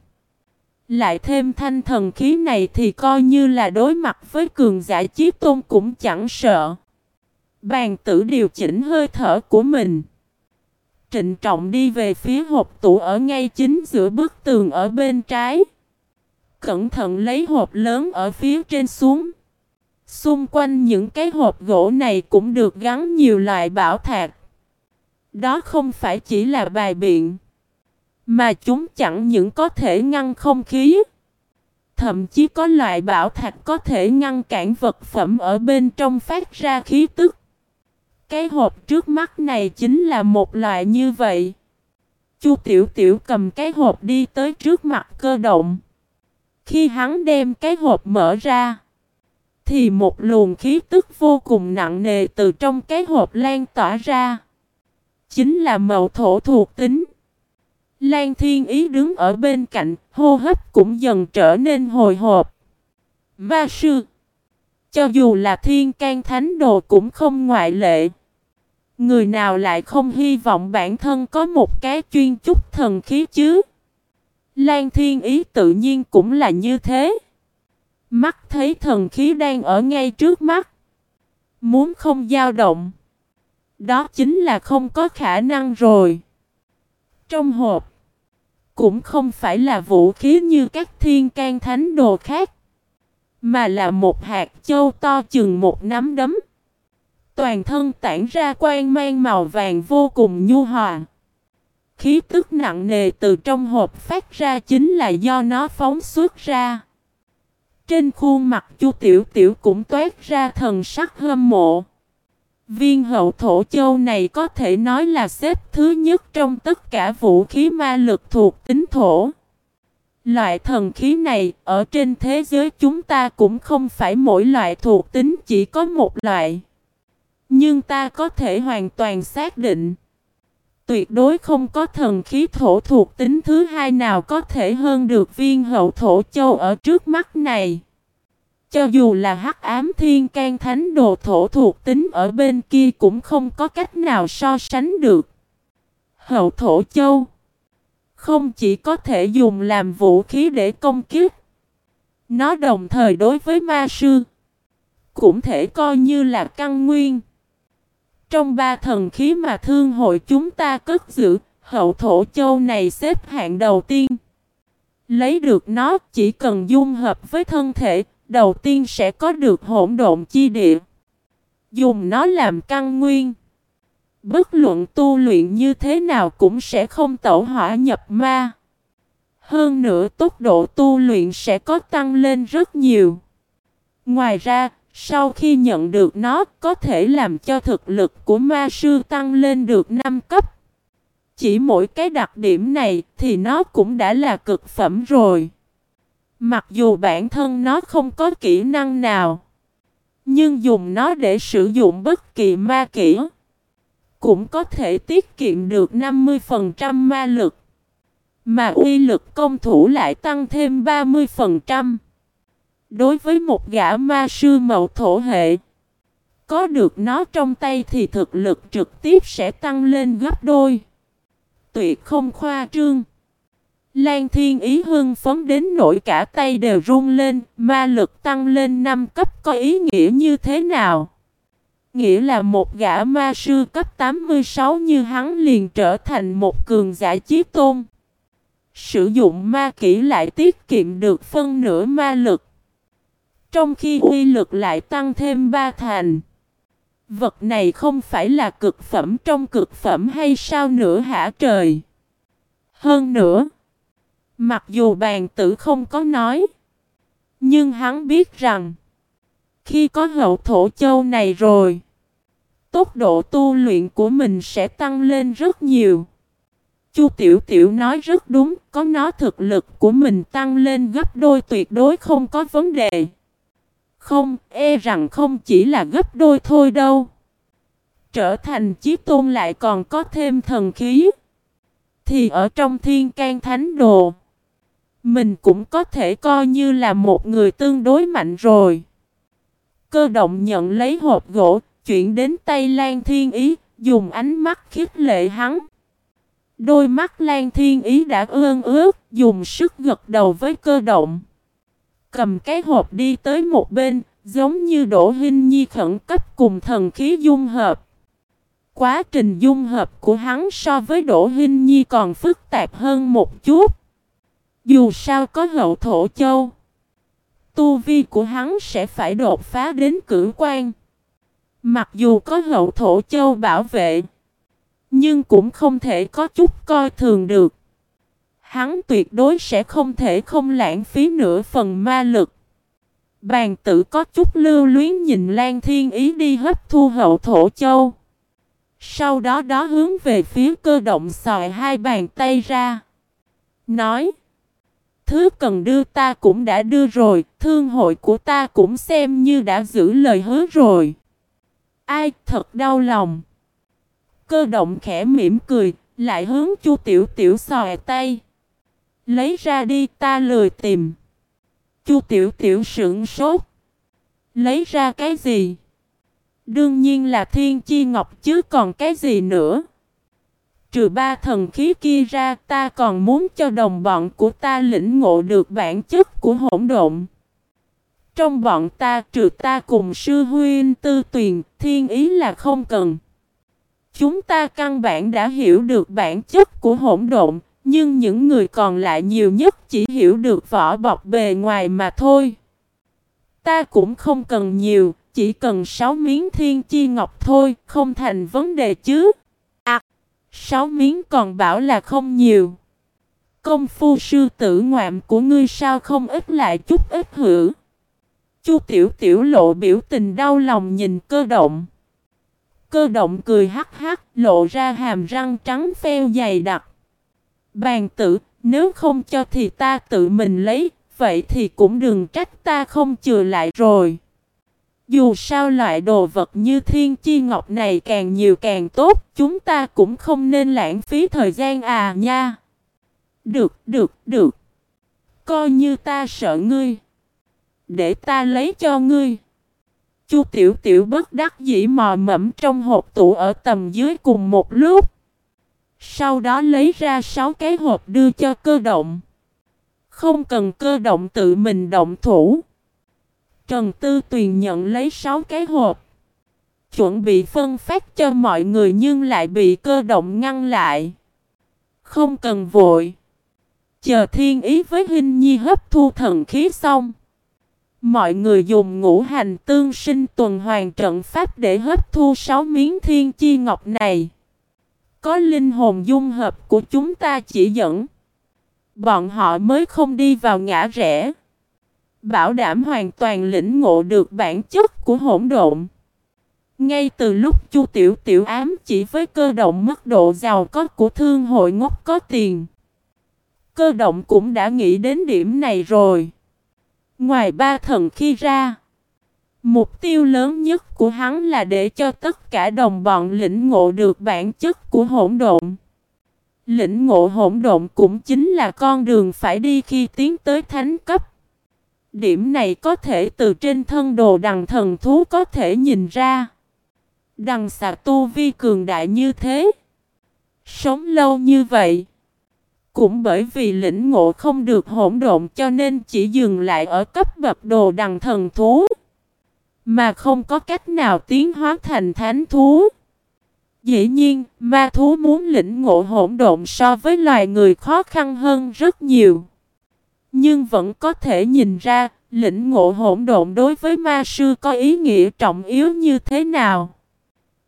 Lại thêm thanh thần khí này thì coi như là đối mặt với cường giả chiếc tôn cũng chẳng sợ. Bàn tử điều chỉnh hơi thở của mình. Trịnh trọng đi về phía hộp tủ ở ngay chính giữa bức tường ở bên trái. Cẩn thận lấy hộp lớn ở phía trên xuống. Xung quanh những cái hộp gỗ này cũng được gắn nhiều loại bảo thạch. Đó không phải chỉ là bài biện. Mà chúng chẳng những có thể ngăn không khí. Thậm chí có loại bảo thạch có thể ngăn cản vật phẩm ở bên trong phát ra khí tức. Cái hộp trước mắt này chính là một loại như vậy. Chu Tiểu Tiểu cầm cái hộp đi tới trước mặt cơ động. Khi hắn đem cái hộp mở ra, thì một luồng khí tức vô cùng nặng nề từ trong cái hộp lan tỏa ra. Chính là mậu thổ thuộc tính. Lan Thiên Ý đứng ở bên cạnh, hô hấp cũng dần trở nên hồi hộp. Ma sư cho dù là thiên can thánh đồ cũng không ngoại lệ. Người nào lại không hy vọng bản thân có một cái chuyên chúc thần khí chứ? Lan Thiên Ý tự nhiên cũng là như thế. Mắt thấy thần khí đang ở ngay trước mắt. Muốn không dao động. Đó chính là không có khả năng rồi. Trong hộp. Cũng không phải là vũ khí như các thiên can thánh đồ khác. Mà là một hạt châu to chừng một nắm đấm. Toàn thân tản ra quang mang màu vàng vô cùng nhu hòa. Khí tức nặng nề từ trong hộp phát ra chính là do nó phóng xuất ra. Trên khuôn mặt Chu Tiểu Tiểu cũng toát ra thần sắc hâm mộ. Viên hậu thổ châu này có thể nói là xếp thứ nhất trong tất cả vũ khí ma lực thuộc tính thổ. Loại thần khí này, ở trên thế giới chúng ta cũng không phải mỗi loại thuộc tính chỉ có một loại. Nhưng ta có thể hoàn toàn xác định. Tuyệt đối không có thần khí thổ thuộc tính thứ hai nào có thể hơn được viên hậu thổ châu ở trước mắt này. Cho dù là hắc ám thiên can thánh đồ thổ thuộc tính ở bên kia cũng không có cách nào so sánh được. Hậu thổ châu không chỉ có thể dùng làm vũ khí để công kích, Nó đồng thời đối với ma sư, Cũng thể coi như là căn nguyên. Trong ba thần khí mà thương hội chúng ta cất giữ, Hậu thổ châu này xếp hạng đầu tiên. Lấy được nó, chỉ cần dung hợp với thân thể, Đầu tiên sẽ có được hỗn độn chi địa. Dùng nó làm căn nguyên. Bất luận tu luyện như thế nào cũng sẽ không tẩu hỏa nhập ma. Hơn nữa tốc độ tu luyện sẽ có tăng lên rất nhiều. Ngoài ra, sau khi nhận được nó có thể làm cho thực lực của ma sư tăng lên được 5 cấp. Chỉ mỗi cái đặc điểm này thì nó cũng đã là cực phẩm rồi. Mặc dù bản thân nó không có kỹ năng nào. Nhưng dùng nó để sử dụng bất kỳ ma kỹ cũng có thể tiết kiệm được 50% ma lực. Mà uy lực công thủ lại tăng thêm 30%. Đối với một gã ma sư mậu thổ hệ, có được nó trong tay thì thực lực trực tiếp sẽ tăng lên gấp đôi. Tuyệt không khoa trương. Lan Thiên Ý hưng phấn đến nỗi cả tay đều run lên, ma lực tăng lên 5 cấp có ý nghĩa như thế nào? Nghĩa là một gã ma sư cấp 86 như hắn liền trở thành một cường giả chiếc tôn. Sử dụng ma kỹ lại tiết kiệm được phân nửa ma lực. Trong khi uy lực lại tăng thêm ba thành. Vật này không phải là cực phẩm trong cực phẩm hay sao nữa hả trời? Hơn nữa, mặc dù bàn tử không có nói, nhưng hắn biết rằng, khi có hậu thổ châu này rồi, tốc độ tu luyện của mình sẽ tăng lên rất nhiều. Chu Tiểu Tiểu nói rất đúng, có nó thực lực của mình tăng lên gấp đôi tuyệt đối không có vấn đề. Không, e rằng không chỉ là gấp đôi thôi đâu. Trở thành chí tôn lại còn có thêm thần khí. Thì ở trong thiên can thánh đồ, mình cũng có thể coi như là một người tương đối mạnh rồi. Cơ động nhận lấy hộp gỗ, chuyển đến tay Lan Thiên Ý, dùng ánh mắt khiếp lệ hắn. Đôi mắt Lan Thiên Ý đã ương ướt, dùng sức gật đầu với cơ động. Cầm cái hộp đi tới một bên, giống như đổ hình nhi khẩn cấp cùng thần khí dung hợp. Quá trình dung hợp của hắn so với đổ Hinh Nhi còn phức tạp hơn một chút. Dù sao có hậu thổ châu, tu vi của hắn sẽ phải đột phá đến cử quan. Mặc dù có hậu thổ châu bảo vệ, nhưng cũng không thể có chút coi thường được. Hắn tuyệt đối sẽ không thể không lãng phí nửa phần ma lực. Bàn tử có chút lưu luyến nhìn Lan Thiên Ý đi hấp thu hậu thổ châu. Sau đó đó hướng về phía cơ động sòi hai bàn tay ra. Nói. Thứ cần đưa ta cũng đã đưa rồi, thương hội của ta cũng xem như đã giữ lời hứa rồi. Ai thật đau lòng. Cơ động khẽ mỉm cười, lại hướng chu tiểu tiểu xòe tay. Lấy ra đi ta lười tìm. Chu tiểu tiểu sững sốt. Lấy ra cái gì? Đương nhiên là thiên chi ngọc chứ còn cái gì nữa. Trừ ba thần khí kia ra ta còn muốn cho đồng bọn của ta lĩnh ngộ được bản chất của hỗn độn. Trong bọn ta trừ ta cùng sư huynh tư tuyền, thiên ý là không cần. Chúng ta căn bản đã hiểu được bản chất của hỗn độn, nhưng những người còn lại nhiều nhất chỉ hiểu được vỏ bọc bề ngoài mà thôi. Ta cũng không cần nhiều, chỉ cần 6 miếng thiên chi ngọc thôi, không thành vấn đề chứ. À, 6 miếng còn bảo là không nhiều. Công phu sư tử ngoạm của ngươi sao không ít lại chút ít hữu. Chu tiểu tiểu lộ biểu tình đau lòng nhìn cơ động. Cơ động cười hắc hắc lộ ra hàm răng trắng pheo dày đặc. Bàn tử, Nếu không cho thì ta tự mình lấy, vậy thì cũng đừng trách ta không chừa lại rồi. Dù sao loại đồ vật như thiên chi ngọc này càng nhiều càng tốt, chúng ta cũng không nên lãng phí thời gian à nha. Được, được, được. Coi như ta sợ ngươi. Để ta lấy cho ngươi. Chu Tiểu Tiểu bất đắc dĩ mò mẫm trong hộp tủ ở tầm dưới cùng một lúc. Sau đó lấy ra sáu cái hộp đưa cho cơ động. Không cần cơ động tự mình động thủ. Trần Tư Tuyền nhận lấy sáu cái hộp. Chuẩn bị phân phát cho mọi người nhưng lại bị cơ động ngăn lại. Không cần vội. Chờ thiên ý với Hinh Nhi hấp thu thần khí xong. Mọi người dùng ngũ hành tương sinh tuần hoàn trận pháp để hấp thu sáu miếng thiên chi ngọc này. Có linh hồn dung hợp của chúng ta chỉ dẫn. Bọn họ mới không đi vào ngã rẽ. Bảo đảm hoàn toàn lĩnh ngộ được bản chất của hỗn độn. Ngay từ lúc Chu Tiểu Tiểu ám chỉ với cơ động mức độ giàu có của thương hội ngốc có tiền. Cơ động cũng đã nghĩ đến điểm này rồi. Ngoài ba thần khi ra, mục tiêu lớn nhất của hắn là để cho tất cả đồng bọn lĩnh ngộ được bản chất của hỗn độn. Lĩnh ngộ hỗn độn cũng chính là con đường phải đi khi tiến tới thánh cấp. Điểm này có thể từ trên thân đồ đằng thần thú có thể nhìn ra. Đằng xà tu vi cường đại như thế. Sống lâu như vậy. Cũng bởi vì lĩnh ngộ không được hỗn độn cho nên chỉ dừng lại ở cấp bậc đồ đằng thần thú. Mà không có cách nào tiến hóa thành thánh thú. Dĩ nhiên, ma thú muốn lĩnh ngộ hỗn độn so với loài người khó khăn hơn rất nhiều. Nhưng vẫn có thể nhìn ra, lĩnh ngộ hỗn độn đối với ma sư có ý nghĩa trọng yếu như thế nào.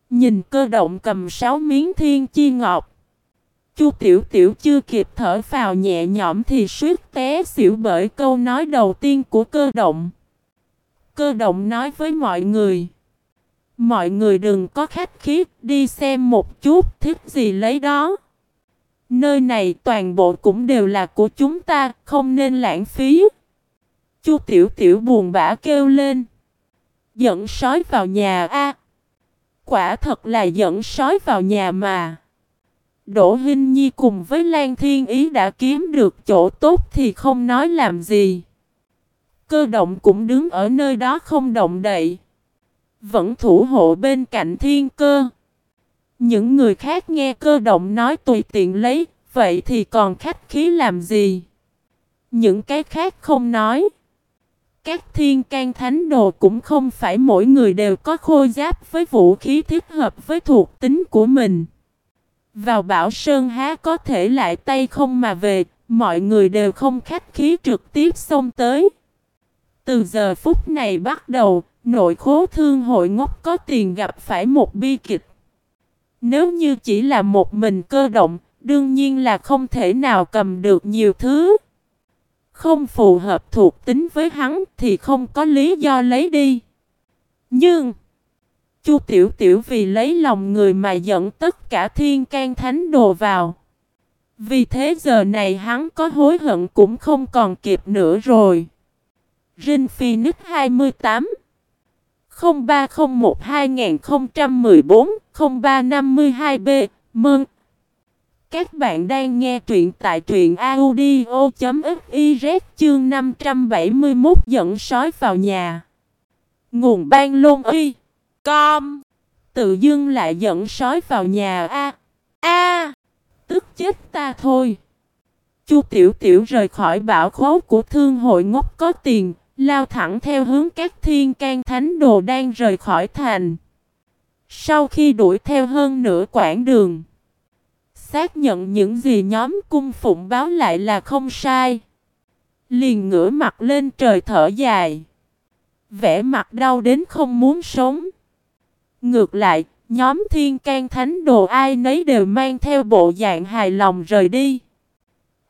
Nhìn cơ động cầm sáu miếng thiên chi ngọc. Chu Tiểu Tiểu chưa kịp thở vào nhẹ nhõm thì suýt té xỉu bởi câu nói đầu tiên của cơ động. Cơ động nói với mọi người. Mọi người đừng có khách khí, đi xem một chút, thích gì lấy đó. Nơi này toàn bộ cũng đều là của chúng ta, không nên lãng phí. Chu Tiểu Tiểu buồn bã kêu lên. Dẫn sói vào nhà a. quả thật là dẫn sói vào nhà mà. Đỗ Hinh Nhi cùng với Lan Thiên Ý đã kiếm được chỗ tốt thì không nói làm gì. Cơ động cũng đứng ở nơi đó không động đậy. Vẫn thủ hộ bên cạnh thiên cơ. Những người khác nghe cơ động nói tùy tiện lấy, vậy thì còn khách khí làm gì? Những cái khác không nói. Các thiên can thánh đồ cũng không phải mỗi người đều có khôi giáp với vũ khí thích hợp với thuộc tính của mình. Vào Bảo Sơn há có thể lại tay không mà về, mọi người đều không khách khí trực tiếp xông tới. Từ giờ phút này bắt đầu, nội khố thương hội ngốc có tiền gặp phải một bi kịch. Nếu như chỉ là một mình cơ động, đương nhiên là không thể nào cầm được nhiều thứ. Không phù hợp thuộc tính với hắn thì không có lý do lấy đi. Nhưng Chu Tiểu Tiểu vì lấy lòng người mà dẫn tất cả thiên can thánh đồ vào. Vì thế giờ này hắn có hối hận cũng không còn kịp nữa rồi. Rin Phoenix 28 0301 2014 0352B Mừng! Các bạn đang nghe truyện tại truyện audio.fiz chương 571 dẫn sói vào nhà. Nguồn ban lôn y. Com. Tự dưng lại dẫn sói vào nhà a. A. tức chết ta thôi. Chu Tiểu Tiểu rời khỏi bảo khố của thương hội ngốc có tiền, lao thẳng theo hướng các thiên can thánh đồ đang rời khỏi thành. Sau khi đuổi theo hơn nửa quãng đường, xác nhận những gì nhóm cung phụng báo lại là không sai. Liền ngửa mặt lên trời thở dài. Vẽ mặt đau đến không muốn sống. Ngược lại, nhóm thiên can thánh đồ ai nấy đều mang theo bộ dạng hài lòng rời đi.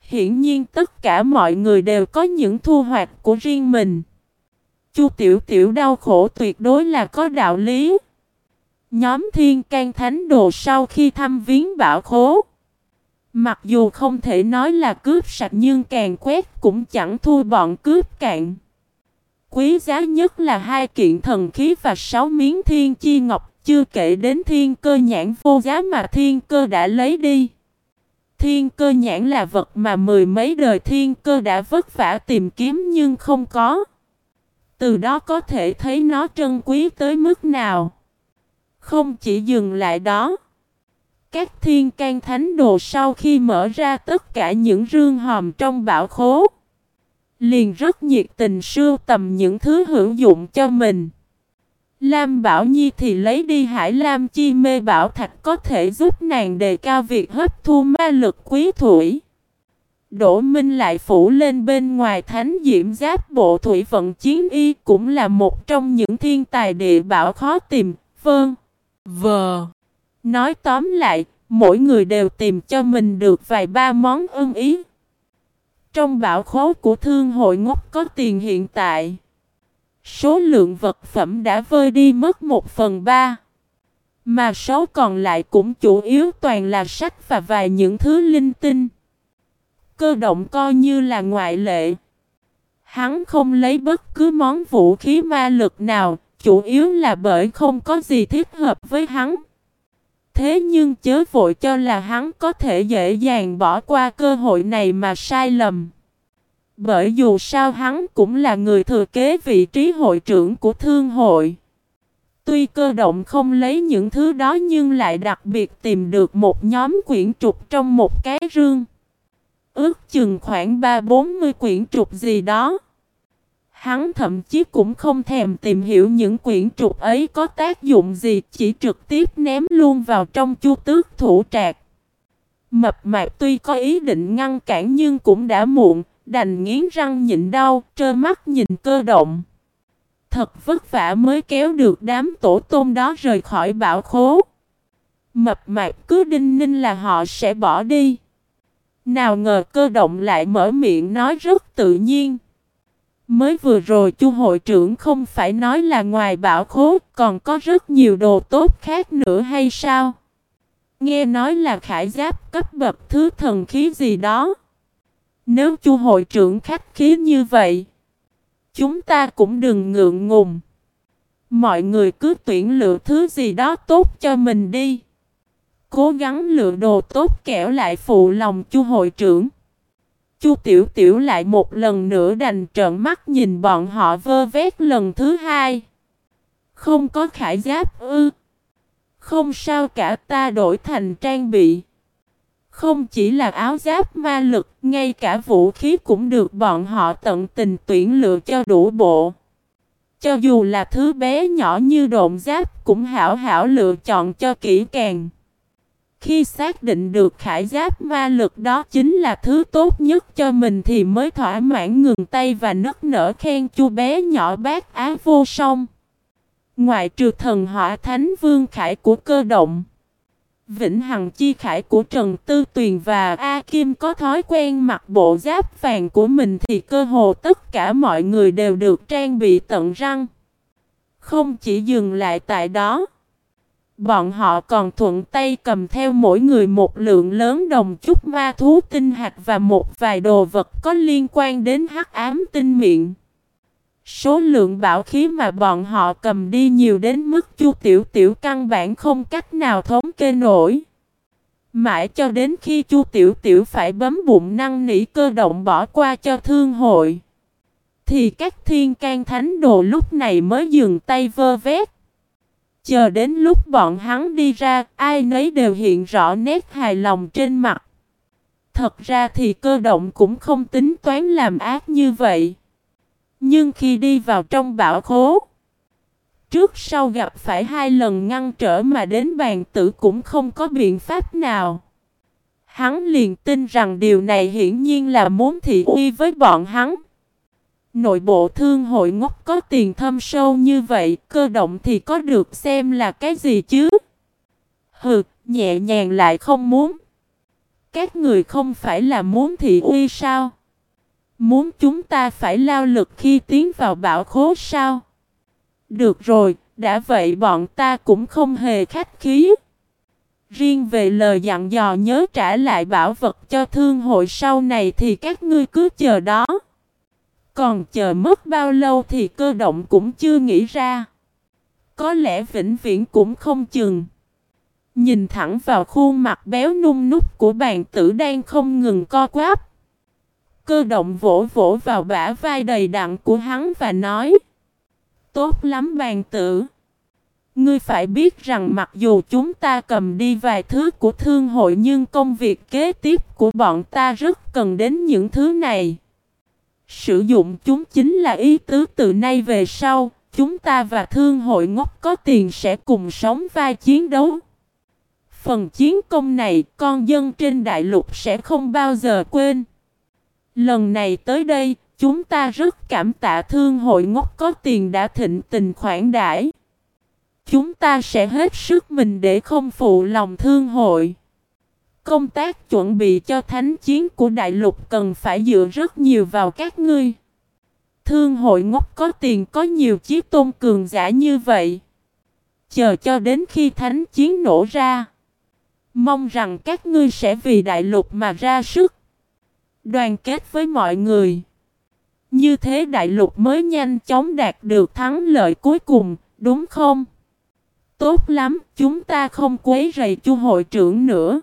Hiển nhiên tất cả mọi người đều có những thu hoạch của riêng mình. Chu Tiểu Tiểu đau khổ tuyệt đối là có đạo lý. Nhóm thiên can thánh đồ sau khi thăm viếng bảo khố. Mặc dù không thể nói là cướp sạch nhưng càng quét cũng chẳng thua bọn cướp cạn. Quý giá nhất là hai kiện thần khí và sáu miếng thiên chi ngọc, chưa kể đến thiên cơ nhãn vô giá mà thiên cơ đã lấy đi. Thiên cơ nhãn là vật mà mười mấy đời thiên cơ đã vất vả tìm kiếm nhưng không có. Từ đó có thể thấy nó trân quý tới mức nào. Không chỉ dừng lại đó. Các thiên can thánh đồ sau khi mở ra tất cả những rương hòm trong bảo khố. Liền rất nhiệt tình sưu tầm những thứ hữu dụng cho mình. Lam Bảo Nhi thì lấy đi Hải Lam Chi mê bảo thạch có thể giúp nàng đề cao việc hấp thu ma lực quý thủy. Đỗ Minh lại phủ lên bên ngoài thánh diễm giáp bộ thủy vận chiến y cũng là một trong những thiên tài địa bảo khó tìm. Vâng. Vờ. Nói tóm lại, mỗi người đều tìm cho mình được vài ba món ưng ý. Trong bảo khố của thương hội ngốc có tiền hiện tại. Số lượng vật phẩm đã vơi đi mất một phần ba. Mà số còn lại cũng chủ yếu toàn là sách và vài những thứ linh tinh. Cơ động coi như là ngoại lệ. Hắn không lấy bất cứ món vũ khí ma lực nào, chủ yếu là bởi không có gì thích hợp với hắn. Thế nhưng chớ vội cho là hắn có thể dễ dàng bỏ qua cơ hội này mà sai lầm. Bởi dù sao hắn cũng là người thừa kế vị trí hội trưởng của thương hội. Tuy cơ động không lấy những thứ đó nhưng lại đặc biệt tìm được một nhóm quyển trục trong một cái rương. Ước chừng khoảng 3-40 quyển trục gì đó. Hắn thậm chí cũng không thèm tìm hiểu những quyển trục ấy có tác dụng gì, chỉ trực tiếp ném luôn vào trong chu tước thủ trạc. Mập mạp tuy có ý định ngăn cản nhưng cũng đã muộn, đành nghiến răng nhịn đau, trơ mắt nhìn cơ động. Thật vất vả mới kéo được đám tổ tôm đó rời khỏi bão khố. Mập mạp cứ đinh ninh là họ sẽ bỏ đi. Nào ngờ cơ động lại mở miệng nói rất tự nhiên. Mới vừa rồi chu hội trưởng không phải nói là ngoài bảo khố còn có rất nhiều đồ tốt khác nữa hay sao? Nghe nói là khải giáp cấp bậc thứ thần khí gì đó. Nếu chu hội trưởng khách khí như vậy, chúng ta cũng đừng ngượng ngùng. Mọi người cứ tuyển lựa thứ gì đó tốt cho mình đi. Cố gắng lựa đồ tốt kẻo lại phụ lòng chu hội trưởng. Chu Tiểu Tiểu lại một lần nữa đành trợn mắt nhìn bọn họ vơ vét lần thứ hai. Không có khải giáp ư. Không sao cả ta đổi thành trang bị. Không chỉ là áo giáp ma lực, ngay cả vũ khí cũng được bọn họ tận tình tuyển lựa cho đủ bộ. Cho dù là thứ bé nhỏ như độn giáp cũng hảo hảo lựa chọn cho kỹ càng. Khi xác định được khải giáp ma lực đó chính là thứ tốt nhất cho mình thì mới thỏa mãn ngừng tay và nức nở khen chu bé nhỏ bác á vô song. Ngoại trừ thần hỏa thánh vương khải của cơ động. Vĩnh Hằng Chi Khải của Trần Tư Tuyền và A Kim có thói quen mặc bộ giáp vàng của mình thì cơ hồ tất cả mọi người đều được trang bị tận răng. Không chỉ dừng lại tại đó. Bọn họ còn thuận tay cầm theo mỗi người một lượng lớn đồng chút ma thú tinh hạt và một vài đồ vật có liên quan đến hắc ám tinh miệng. Số lượng bảo khí mà bọn họ cầm đi nhiều đến mức chu tiểu tiểu căn bản không cách nào thống kê nổi. Mãi cho đến khi chu tiểu tiểu phải bấm bụng năng nỉ cơ động bỏ qua cho thương hội. Thì các thiên can thánh đồ lúc này mới dừng tay vơ vét. Chờ đến lúc bọn hắn đi ra, ai nấy đều hiện rõ nét hài lòng trên mặt. Thật ra thì cơ động cũng không tính toán làm ác như vậy. Nhưng khi đi vào trong bão khố, trước sau gặp phải hai lần ngăn trở mà đến bàn tử cũng không có biện pháp nào. Hắn liền tin rằng điều này hiển nhiên là muốn thị uy với bọn hắn. Nội bộ thương hội ngốc có tiền thâm sâu như vậy, cơ động thì có được xem là cái gì chứ? Hừ, nhẹ nhàng lại không muốn. Các người không phải là muốn thị uy sao? Muốn chúng ta phải lao lực khi tiến vào bão khố sao? Được rồi, đã vậy bọn ta cũng không hề khách khí. Riêng về lời dặn dò nhớ trả lại bảo vật cho thương hội sau này thì các ngươi cứ chờ đó. Còn chờ mất bao lâu thì cơ động cũng chưa nghĩ ra. Có lẽ vĩnh viễn cũng không chừng. Nhìn thẳng vào khuôn mặt béo nung nút của bàn tử đang không ngừng co quáp. Cơ động vỗ vỗ vào bả vai đầy đặn của hắn và nói, Tốt lắm bàn tử Ngươi phải biết rằng mặc dù chúng ta cầm đi vài thứ của thương hội nhưng công việc kế tiếp của bọn ta rất cần đến những thứ này. Sử dụng chúng chính là ý tứ từ nay về sau, chúng ta và thương hội ngốc có tiền sẽ cùng sống vai chiến đấu. Phần chiến công này con dân trên đại lục sẽ không bao giờ quên. Lần này tới đây, chúng ta rất cảm tạ thương hội ngốc có tiền đã thịnh tình khoản đãi. Chúng ta sẽ hết sức mình để không phụ lòng thương hội. Công tác chuẩn bị cho thánh chiến của đại lục cần phải dựa rất nhiều vào các ngươi. Thương hội ngốc có tiền có nhiều chiếc tôn cường giả như vậy. Chờ cho đến khi thánh chiến nổ ra. Mong rằng các ngươi sẽ vì đại lục mà ra sức. Đoàn kết với mọi người. Như thế đại lục mới nhanh chóng đạt được thắng lợi cuối cùng, đúng không? Tốt lắm, chúng ta không quấy rầy chu hội trưởng nữa.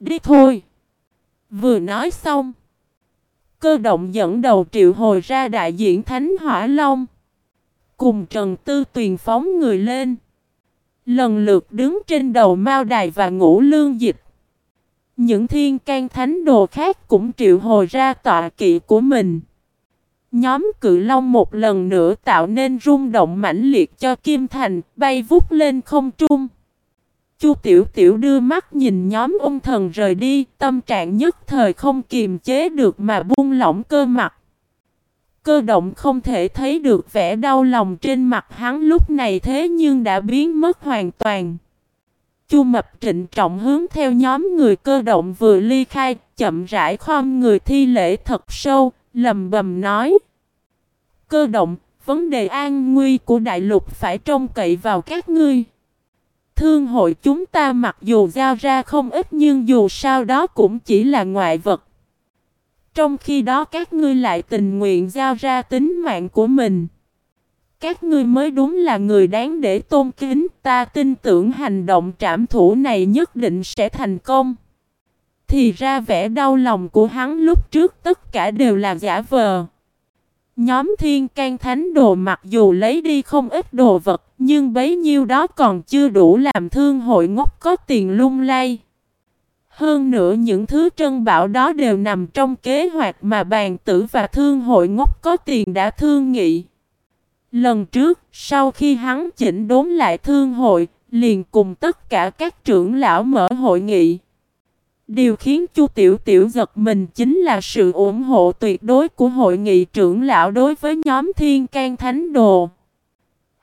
Đi thôi. Vừa nói xong. Cơ động dẫn đầu triệu hồi ra đại diện Thánh Hỏa Long. Cùng Trần Tư Tuyền phóng người lên. Lần lượt đứng trên đầu Mao Đài và Ngũ Lương Dịch. Những thiên can thánh đồ khác cũng triệu hồi ra tọa kỵ của mình. Nhóm cự long một lần nữa tạo nên rung động mãnh liệt cho Kim Thành, bay vút lên không trung. Chu Tiểu Tiểu đưa mắt nhìn nhóm ung thần rời đi, tâm trạng nhất thời không kiềm chế được mà buông lỏng cơ mặt. Cơ động không thể thấy được vẻ đau lòng trên mặt hắn lúc này thế nhưng đã biến mất hoàn toàn. Chu Mập trịnh trọng hướng theo nhóm người cơ động vừa ly khai, chậm rãi khom người thi lễ thật sâu, lầm bầm nói. Cơ động, vấn đề an nguy của đại lục phải trông cậy vào các ngươi. Thương hội chúng ta mặc dù giao ra không ít nhưng dù sao đó cũng chỉ là ngoại vật. Trong khi đó các ngươi lại tình nguyện giao ra tính mạng của mình. Các ngươi mới đúng là người đáng để tôn kính, ta tin tưởng hành động trảm thủ này nhất định sẽ thành công. Thì ra vẻ đau lòng của hắn lúc trước tất cả đều là giả vờ. Nhóm thiên can thánh đồ mặc dù lấy đi không ít đồ vật, nhưng bấy nhiêu đó còn chưa đủ làm thương hội ngốc có tiền lung lay. Hơn nữa những thứ trân bảo đó đều nằm trong kế hoạch mà bàn tử và thương hội ngốc có tiền đã thương nghị. Lần trước, sau khi hắn chỉnh đốn lại thương hội, liền cùng tất cả các trưởng lão mở hội nghị. Điều khiến Chu Tiểu Tiểu giật mình chính là sự ủng hộ tuyệt đối của hội nghị trưởng lão đối với nhóm Thiên can Thánh Đồ.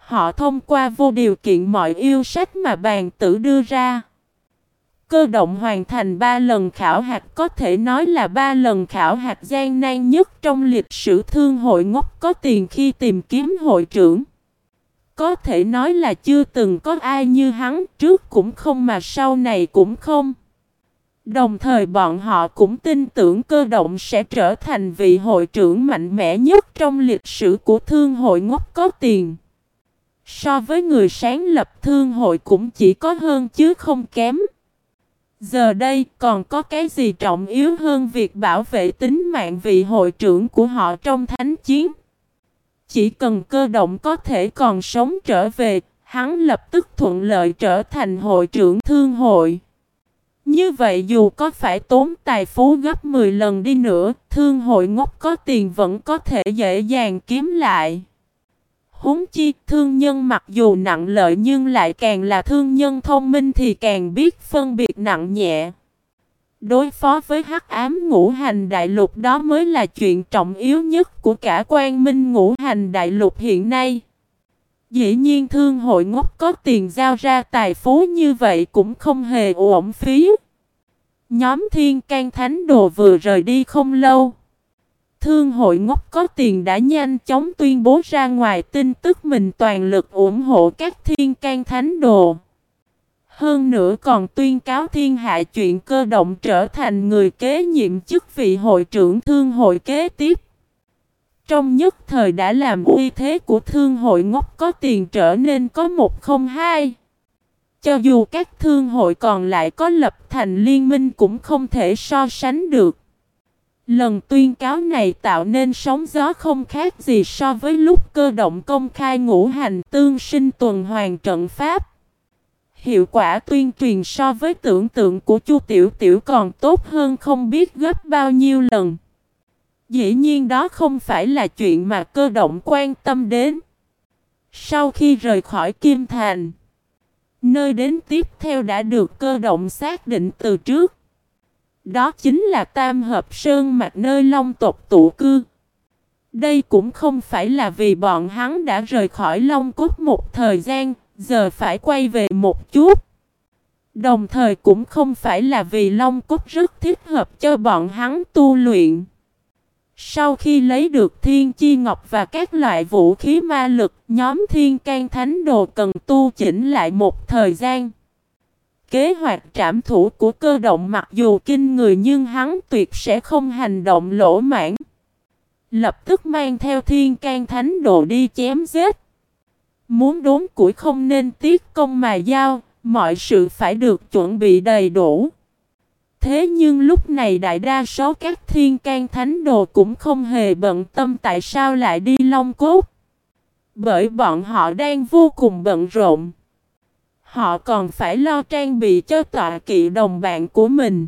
Họ thông qua vô điều kiện mọi yêu sách mà bàn tử đưa ra. Cơ động hoàn thành ba lần khảo hạt, có thể nói là ba lần khảo hạt gian nan nhất trong lịch sử thương hội ngốc có tiền khi tìm kiếm hội trưởng. Có thể nói là chưa từng có ai như hắn, trước cũng không mà sau này cũng không. Đồng thời bọn họ cũng tin tưởng cơ động sẽ trở thành vị hội trưởng mạnh mẽ nhất trong lịch sử của thương hội ngốc có tiền. So với người sáng lập thương hội cũng chỉ có hơn chứ không kém. Giờ đây còn có cái gì trọng yếu hơn việc bảo vệ tính mạng vị hội trưởng của họ trong thánh chiến? Chỉ cần cơ động có thể còn sống trở về, hắn lập tức thuận lợi trở thành hội trưởng thương hội. Như vậy dù có phải tốn tài phú gấp 10 lần đi nữa, thương hội ngốc có tiền vẫn có thể dễ dàng kiếm lại. Huống chi, thương nhân mặc dù nặng lợi nhưng lại càng là thương nhân thông minh thì càng biết phân biệt nặng nhẹ. Đối phó với hắc ám ngũ hành đại lục đó mới là chuyện trọng yếu nhất của cả quan minh ngũ hành đại lục hiện nay. Dĩ nhiên thương hội ngốc có tiền giao ra tài phú như vậy cũng không hề uổng phí. Nhóm thiên can thánh đồ vừa rời đi không lâu. Thương hội ngốc có tiền đã nhanh chóng tuyên bố ra ngoài tin tức mình toàn lực ủng hộ các thiên can thánh đồ. Hơn nữa còn tuyên cáo thiên hạ chuyện cơ động trở thành người kế nhiệm chức vị hội trưởng thương hội kế tiếp. Trong nhất thời đã làm uy thế của thương hội ngốc có tiền trở nên có một không hai. Cho dù các thương hội còn lại có lập thành liên minh cũng không thể so sánh được. Lần tuyên cáo này tạo nên sóng gió không khác gì so với lúc cơ động công khai ngũ hành tương sinh tuần hoàn trận pháp. Hiệu quả tuyên truyền so với tưởng tượng của Chu Tiểu Tiểu còn tốt hơn không biết gấp bao nhiêu lần. Dĩ nhiên đó không phải là chuyện mà cơ động quan tâm đến. Sau khi rời khỏi Kim Thành, nơi đến tiếp theo đã được cơ động xác định từ trước. Đó chính là Tam Hợp Sơn mặt nơi Long tộc tụ cư. Đây cũng không phải là vì bọn hắn đã rời khỏi Long Cốt một thời gian, giờ phải quay về một chút. Đồng thời cũng không phải là vì Long Cốt rất thích hợp cho bọn hắn tu luyện. Sau khi lấy được thiên chi ngọc và các loại vũ khí ma lực, nhóm thiên can thánh đồ cần tu chỉnh lại một thời gian. Kế hoạch trảm thủ của cơ động mặc dù kinh người nhưng hắn tuyệt sẽ không hành động lỗ mãn. Lập tức mang theo thiên can thánh đồ đi chém giết. Muốn đốn củi không nên tiếc công mà giao, mọi sự phải được chuẩn bị đầy đủ. Thế nhưng lúc này đại đa số các thiên can thánh đồ cũng không hề bận tâm tại sao lại đi long cốt. Bởi bọn họ đang vô cùng bận rộn. Họ còn phải lo trang bị cho tọa kỵ đồng bạn của mình.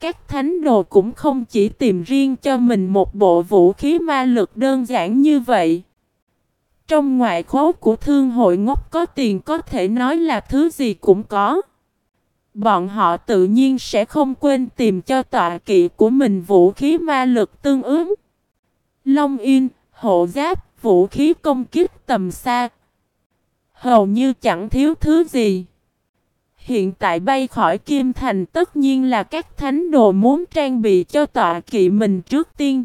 Các thánh đồ cũng không chỉ tìm riêng cho mình một bộ vũ khí ma lực đơn giản như vậy. Trong ngoại khố của thương hội ngốc có tiền có thể nói là thứ gì cũng có. Bọn họ tự nhiên sẽ không quên tìm cho tọa kỵ của mình vũ khí ma lực tương ứng. Long yên, hộ giáp, vũ khí công kích tầm xa, Hầu như chẳng thiếu thứ gì. Hiện tại bay khỏi Kim Thành tất nhiên là các thánh đồ muốn trang bị cho tọa kỵ mình trước tiên.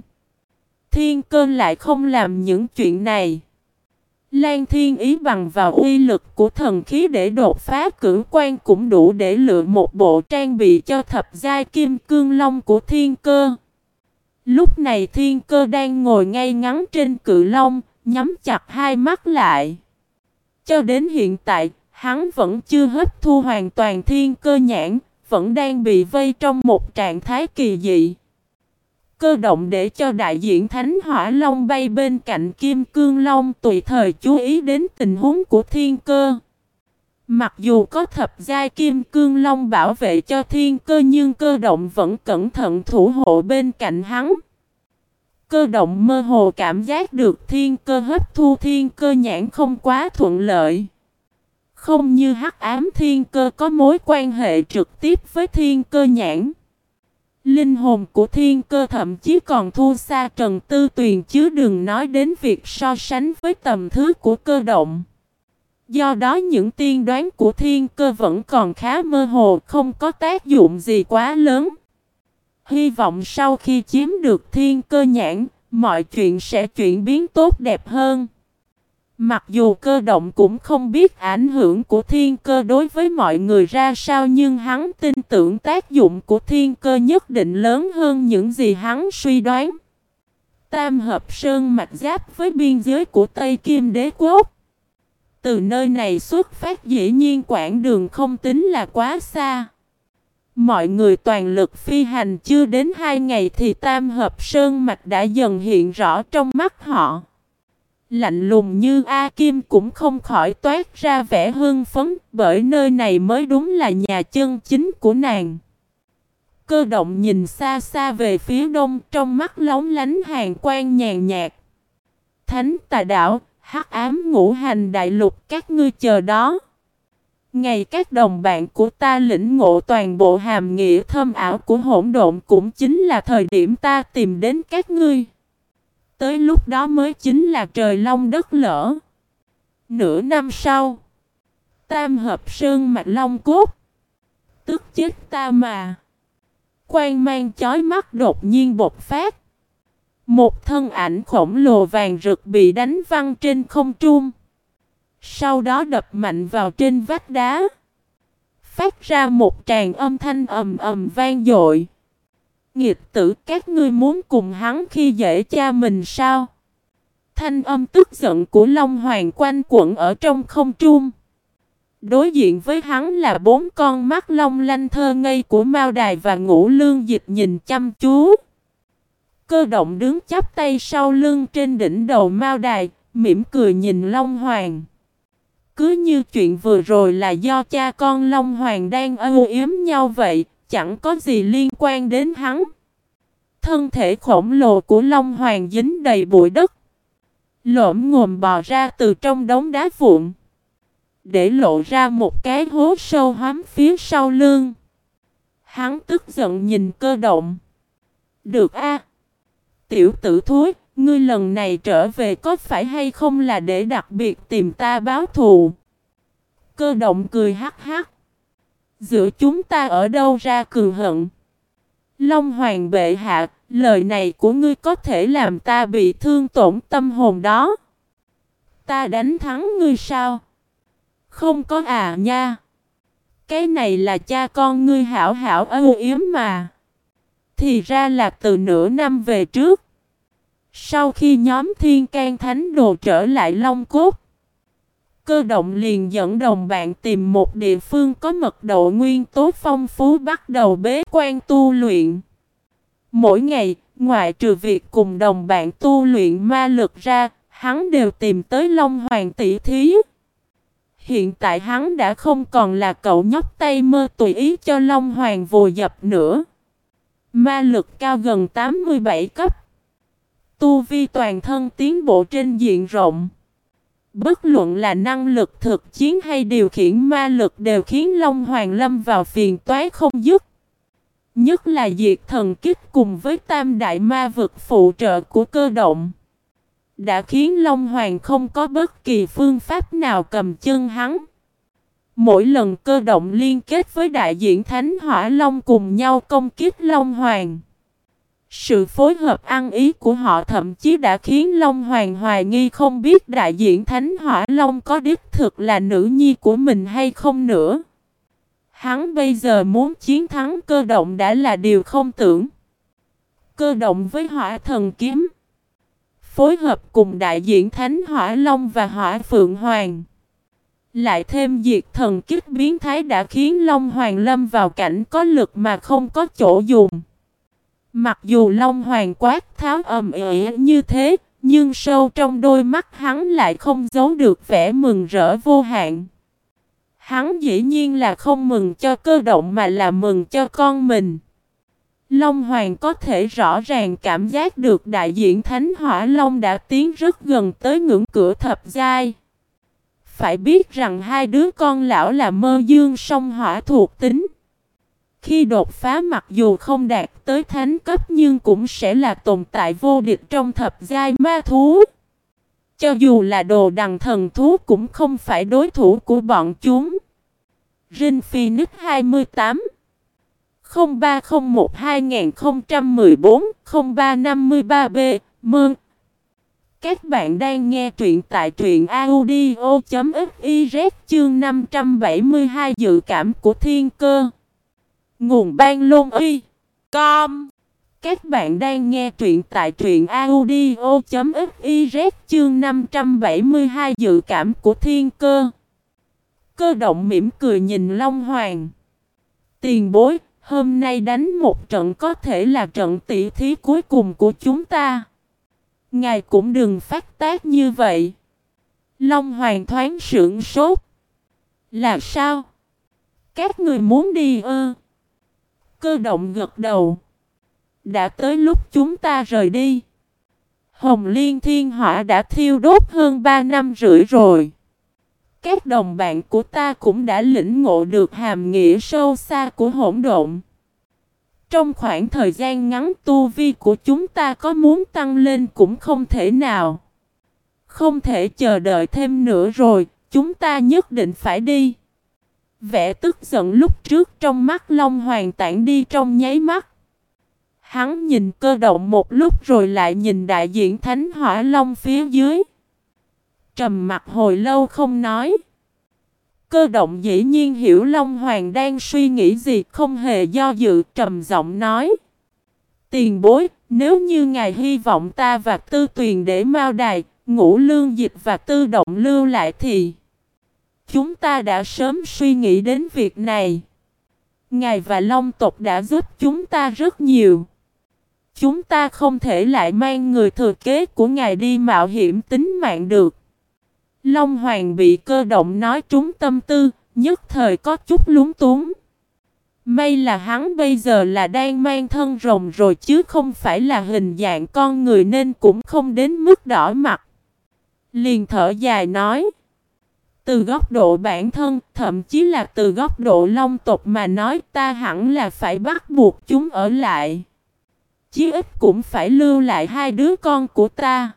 Thiên cơn lại không làm những chuyện này. Lan thiên ý bằng vào uy lực của thần khí để đột phá cử quan cũng đủ để lựa một bộ trang bị cho thập giai kim cương long của thiên cơ. Lúc này thiên cơ đang ngồi ngay ngắn trên cự long, nhắm chặt hai mắt lại. Cho đến hiện tại, hắn vẫn chưa hấp thu hoàn toàn thiên cơ nhãn, vẫn đang bị vây trong một trạng thái kỳ dị. Cơ động để cho đại diện Thánh Hỏa Long bay bên cạnh Kim Cương Long tùy thời chú ý đến tình huống của thiên cơ. Mặc dù có thập giai Kim Cương Long bảo vệ cho thiên cơ nhưng cơ động vẫn cẩn thận thủ hộ bên cạnh hắn. Cơ động mơ hồ cảm giác được thiên cơ hấp thu thiên cơ nhãn không quá thuận lợi. Không như hắc ám thiên cơ có mối quan hệ trực tiếp với thiên cơ nhãn. Linh hồn của thiên cơ thậm chí còn thu xa trần tư tuyền chứ đừng nói đến việc so sánh với tầm thứ của cơ động. Do đó những tiên đoán của thiên cơ vẫn còn khá mơ hồ, không có tác dụng gì quá lớn. Hy vọng sau khi chiếm được thiên cơ nhãn, mọi chuyện sẽ chuyển biến tốt đẹp hơn. Mặc dù cơ động cũng không biết ảnh hưởng của thiên cơ đối với mọi người ra sao nhưng hắn tin tưởng tác dụng của thiên cơ nhất định lớn hơn những gì hắn suy đoán. Tam hợp sơn mạch giáp với biên giới của Tây Kim đế quốc. Từ nơi này xuất phát dĩ nhiên quãng đường không tính là quá xa. Mọi người toàn lực phi hành chưa đến hai ngày thì tam hợp sơn mạch đã dần hiện rõ trong mắt họ. Lạnh lùng như A Kim cũng không khỏi toát ra vẻ hương phấn bởi nơi này mới đúng là nhà chân chính của nàng. Cơ động nhìn xa xa về phía đông trong mắt lóng lánh hàng quan nhàn nhạt. Thánh tà đảo, hắc ám ngũ hành đại lục các ngươi chờ đó. Ngày các đồng bạn của ta lĩnh ngộ toàn bộ hàm nghĩa thâm ảo của hỗn độn cũng chính là thời điểm ta tìm đến các ngươi. Tới lúc đó mới chính là trời long đất lỡ. Nửa năm sau, tam hợp sơn mạch long cốt. Tức chết ta mà. Quang mang chói mắt đột nhiên bột phát. Một thân ảnh khổng lồ vàng rực bị đánh văng trên không trung. Sau đó đập mạnh vào trên vách đá. phát ra một tràng âm thanh ầm ầm vang dội. Nghiệt tử các ngươi muốn cùng hắn khi dễ cha mình sao? Thanh âm tức giận của Long Hoàng quanh quẩn ở trong không trung. Đối diện với hắn là bốn con mắt long lanh thơ ngây của Mao Đài và Ngũ Lương Dịch nhìn chăm chú. Cơ động đứng chắp tay sau lưng trên đỉnh đầu Mao Đài, mỉm cười nhìn Long Hoàng. Cứ như chuyện vừa rồi là do cha con Long Hoàng đang âu yếm nhau vậy, chẳng có gì liên quan đến hắn. Thân thể khổng lồ của Long Hoàng dính đầy bụi đất. Lộm ngồm bò ra từ trong đống đá vụn. Để lộ ra một cái hố sâu hóm phía sau lưng. Hắn tức giận nhìn cơ động. Được a Tiểu tử thối, ngươi lần này trở về có phải hay không là để đặc biệt tìm ta báo thù? Cơ động cười hắc hắc. Giữa chúng ta ở đâu ra cường hận? Long hoàng bệ hạ, lời này của ngươi có thể làm ta bị thương tổn tâm hồn đó. Ta đánh thắng ngươi sao? Không có à nha. Cái này là cha con ngươi hảo hảo âu yếm mà. Thì ra là từ nửa năm về trước. Sau khi nhóm thiên can thánh đồ trở lại Long Cốt. Cơ động liền dẫn đồng bạn tìm một địa phương có mật độ nguyên tố phong phú bắt đầu bế quan tu luyện. Mỗi ngày, ngoại trừ việc cùng đồng bạn tu luyện ma lực ra, hắn đều tìm tới Long Hoàng tỷ thí. Hiện tại hắn đã không còn là cậu nhóc tay mơ tùy ý cho Long Hoàng vùi dập nữa. Ma lực cao gần 87 cấp. Tu vi toàn thân tiến bộ trên diện rộng. Bất luận là năng lực thực chiến hay điều khiển ma lực đều khiến Long Hoàng lâm vào phiền toái không dứt. Nhất là diệt thần kích cùng với tam đại ma vực phụ trợ của cơ động. Đã khiến Long Hoàng không có bất kỳ phương pháp nào cầm chân hắn. Mỗi lần cơ động liên kết với đại diện Thánh Hỏa Long cùng nhau công kích Long Hoàng. Sự phối hợp ăn ý của họ thậm chí đã khiến Long Hoàng hoài nghi không biết đại diện Thánh Hỏa Long có đích thực là nữ nhi của mình hay không nữa. Hắn bây giờ muốn chiến thắng cơ động đã là điều không tưởng. Cơ động với hỏa thần kiếm. Phối hợp cùng đại diện Thánh Hỏa Long và Hỏa Phượng Hoàng. Lại thêm diệt thần kích biến thái đã khiến Long Hoàng lâm vào cảnh có lực mà không có chỗ dùng. Mặc dù Long Hoàng quát tháo ầm ĩ như thế, nhưng sâu trong đôi mắt hắn lại không giấu được vẻ mừng rỡ vô hạn. Hắn dĩ nhiên là không mừng cho cơ động mà là mừng cho con mình. Long Hoàng có thể rõ ràng cảm giác được đại diện Thánh Hỏa Long đã tiến rất gần tới ngưỡng cửa thập giai. Phải biết rằng hai đứa con lão là mơ dương song hỏa thuộc tính. Khi đột phá mặc dù không đạt tới thánh cấp nhưng cũng sẽ là tồn tại vô địch trong thập giai ma thú. Cho dù là đồ đằng thần thú cũng không phải đối thủ của bọn chúng. Rin Phoenix 28 0301 2014 0353B Mơn Các bạn đang nghe truyện tại truyện audio.fiz chương 572 dự cảm của thiên cơ Nguồn ban lôn y. Com Các bạn đang nghe truyện tại truyện audio.fiz chương 572 dự cảm của thiên cơ Cơ động mỉm cười nhìn Long Hoàng Tiền bối, Hôm nay đánh một trận có thể là trận tỷ thí cuối cùng của chúng ta. Ngài cũng đừng phát tác như vậy. Long Hoàng thoáng sưởng sốt. Là sao? Các người muốn đi ư? Cơ động gật đầu. Đã tới lúc chúng ta rời đi. Hồng Liên Thiên Hỏa đã thiêu đốt hơn 3 năm rưỡi rồi. Các đồng bạn của ta cũng đã lĩnh ngộ được hàm nghĩa sâu xa của hỗn độn. Trong khoảng thời gian ngắn tu vi của chúng ta có muốn tăng lên cũng không thể nào. Không thể chờ đợi thêm nữa rồi, chúng ta nhất định phải đi. Vẻ tức giận lúc trước trong mắt Long Hoàng tản đi trong nháy mắt. Hắn nhìn cơ động một lúc rồi lại nhìn đại diện Thánh Hỏa Long phía dưới. Trầm mặt hồi lâu không nói. Cơ động dĩ nhiên hiểu Long Hoàng đang suy nghĩ gì không hề do dự trầm giọng nói. Tiền bối, nếu như ngài hy vọng ta và tư tuyền để mau đài, ngũ lương dịch và tư động lưu lại thì chúng ta đã sớm suy nghĩ đến việc này. Ngài và Long tộc đã giúp chúng ta rất nhiều. Chúng ta không thể lại mang người thừa kế của ngài đi mạo hiểm tính mạng được. Long Hoàng bị cơ động nói trúng tâm tư, nhất thời có chút lúng túng. May là hắn bây giờ là đang mang thân rồng rồi chứ không phải là hình dạng con người nên cũng không đến mức đỏ mặt. Liền thở dài nói. Từ góc độ bản thân, thậm chí là từ góc độ long tộc mà nói ta hẳn là phải bắt buộc chúng ở lại. Chí ít cũng phải lưu lại hai đứa con của ta.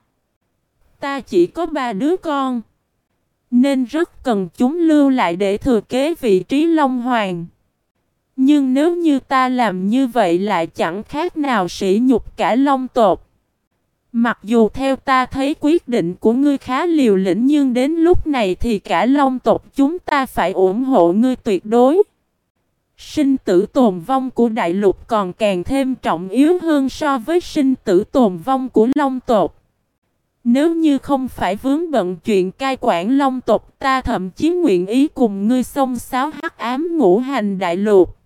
Ta chỉ có ba đứa con. Nên rất cần chúng lưu lại để thừa kế vị trí Long Hoàng. Nhưng nếu như ta làm như vậy lại chẳng khác nào sỉ nhục cả Long tộc. Mặc dù theo ta thấy quyết định của ngươi khá liều lĩnh nhưng đến lúc này thì cả Long tộc chúng ta phải ủng hộ ngươi tuyệt đối. Sinh tử tồn vong của đại lục còn càng thêm trọng yếu hơn so với sinh tử tồn vong của Long tộc. Nếu như không phải vướng bận chuyện cai quản long tộc, ta thậm chí nguyện ý cùng ngươi xông xáo hắc ám ngũ hành đại lục.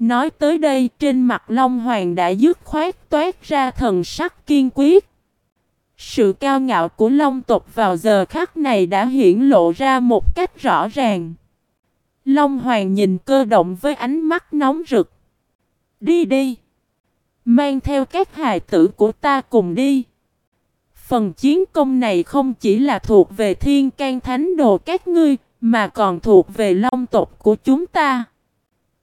Nói tới đây trên mặt Long Hoàng đã dứt khoát toát ra thần sắc kiên quyết. Sự cao ngạo của Long tộc vào giờ khắc này đã hiển lộ ra một cách rõ ràng. Long Hoàng nhìn cơ động với ánh mắt nóng rực. Đi đi. Mang theo các hài tử của ta cùng đi. Phần chiến công này không chỉ là thuộc về thiên can thánh đồ các ngươi, mà còn thuộc về long tộc của chúng ta.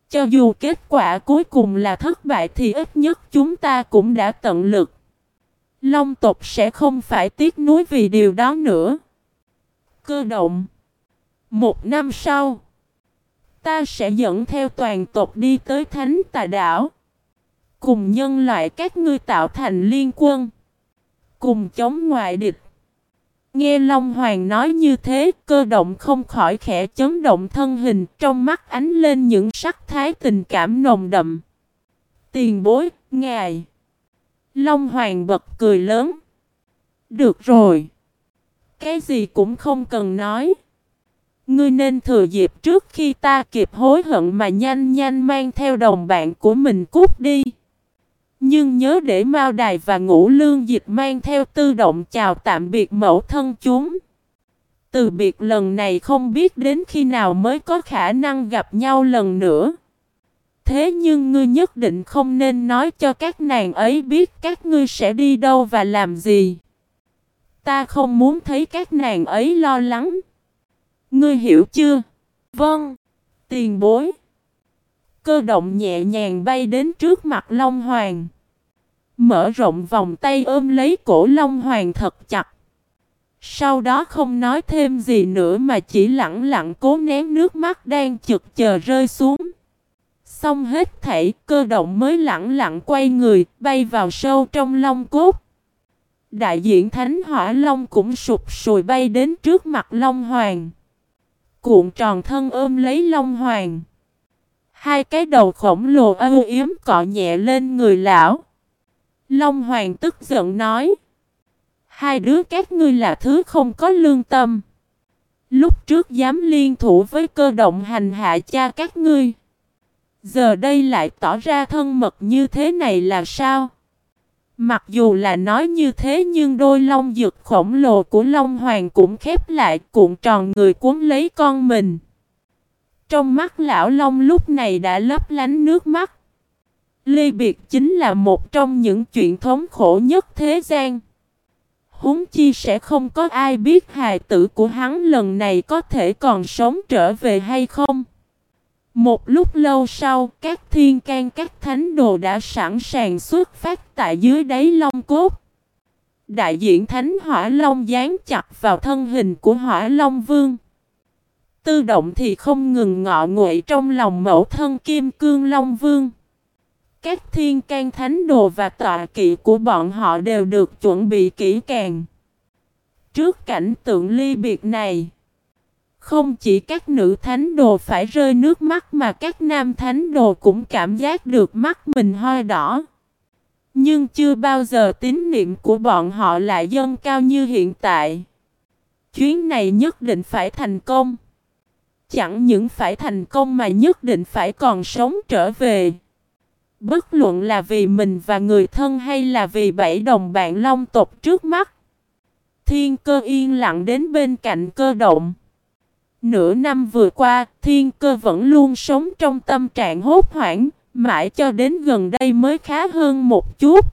Cho dù kết quả cuối cùng là thất bại thì ít nhất chúng ta cũng đã tận lực. Long tộc sẽ không phải tiếc nuối vì điều đó nữa. Cơ động Một năm sau, Ta sẽ dẫn theo toàn tộc đi tới Thánh Tà Đảo, Cùng nhân loại các ngươi tạo thành liên quân, Cùng chống ngoại địch. Nghe Long Hoàng nói như thế, cơ động không khỏi khẽ chấn động thân hình, trong mắt ánh lên những sắc thái tình cảm nồng đậm. Tiền bối, ngài. Long Hoàng bật cười lớn. Được rồi. Cái gì cũng không cần nói. Ngươi nên thừa dịp trước khi ta kịp hối hận mà nhanh nhanh mang theo đồng bạn của mình cút đi. Nhưng nhớ để Mao Đài và Ngũ Lương Dịch mang theo tư động chào tạm biệt mẫu thân chúng. Từ biệt lần này không biết đến khi nào mới có khả năng gặp nhau lần nữa. Thế nhưng ngươi nhất định không nên nói cho các nàng ấy biết các ngươi sẽ đi đâu và làm gì. Ta không muốn thấy các nàng ấy lo lắng. Ngươi hiểu chưa? Vâng. Tiền bối. Cơ động nhẹ nhàng bay đến trước mặt Long Hoàng. Mở rộng vòng tay ôm lấy cổ Long Hoàng thật chặt. Sau đó không nói thêm gì nữa mà chỉ lặng lặng cố nén nước mắt đang chực chờ rơi xuống. Xong hết thảy, cơ động mới lặng lặng quay người, bay vào sâu trong long cốt. Đại diện Thánh Hỏa Long cũng sụp sùi bay đến trước mặt Long Hoàng. Cuộn tròn thân ôm lấy Long Hoàng. Hai cái đầu khổng lồ âu yếm cọ nhẹ lên người lão. Long Hoàng tức giận nói. Hai đứa các ngươi là thứ không có lương tâm. Lúc trước dám liên thủ với cơ động hành hạ cha các ngươi. Giờ đây lại tỏ ra thân mật như thế này là sao? Mặc dù là nói như thế nhưng đôi long dược khổng lồ của Long Hoàng cũng khép lại cuộn tròn người cuốn lấy con mình. Trong mắt lão Long lúc này đã lấp lánh nước mắt. Ly biệt chính là một trong những chuyện thống khổ nhất thế gian. Húng chi sẽ không có ai biết hài tử của hắn lần này có thể còn sống trở về hay không. Một lúc lâu sau, các thiên can các thánh đồ đã sẵn sàng xuất phát tại dưới đáy long cốt. Đại diện thánh hỏa long dán chặt vào thân hình của hỏa long vương. Tư động thì không ngừng ngọ nguậy trong lòng mẫu thân kim cương long vương. Các thiên can thánh đồ và tọa kỵ của bọn họ đều được chuẩn bị kỹ càng. Trước cảnh tượng ly biệt này, Không chỉ các nữ thánh đồ phải rơi nước mắt mà các nam thánh đồ cũng cảm giác được mắt mình hoi đỏ. Nhưng chưa bao giờ tín niệm của bọn họ lại dâng cao như hiện tại. Chuyến này nhất định phải thành công. Chẳng những phải thành công mà nhất định phải còn sống trở về. Bất luận là vì mình và người thân hay là vì bảy đồng bạn long tộc trước mắt. Thiên cơ yên lặng đến bên cạnh cơ động. Nửa năm vừa qua, thiên cơ vẫn luôn sống trong tâm trạng hốt hoảng, mãi cho đến gần đây mới khá hơn một chút.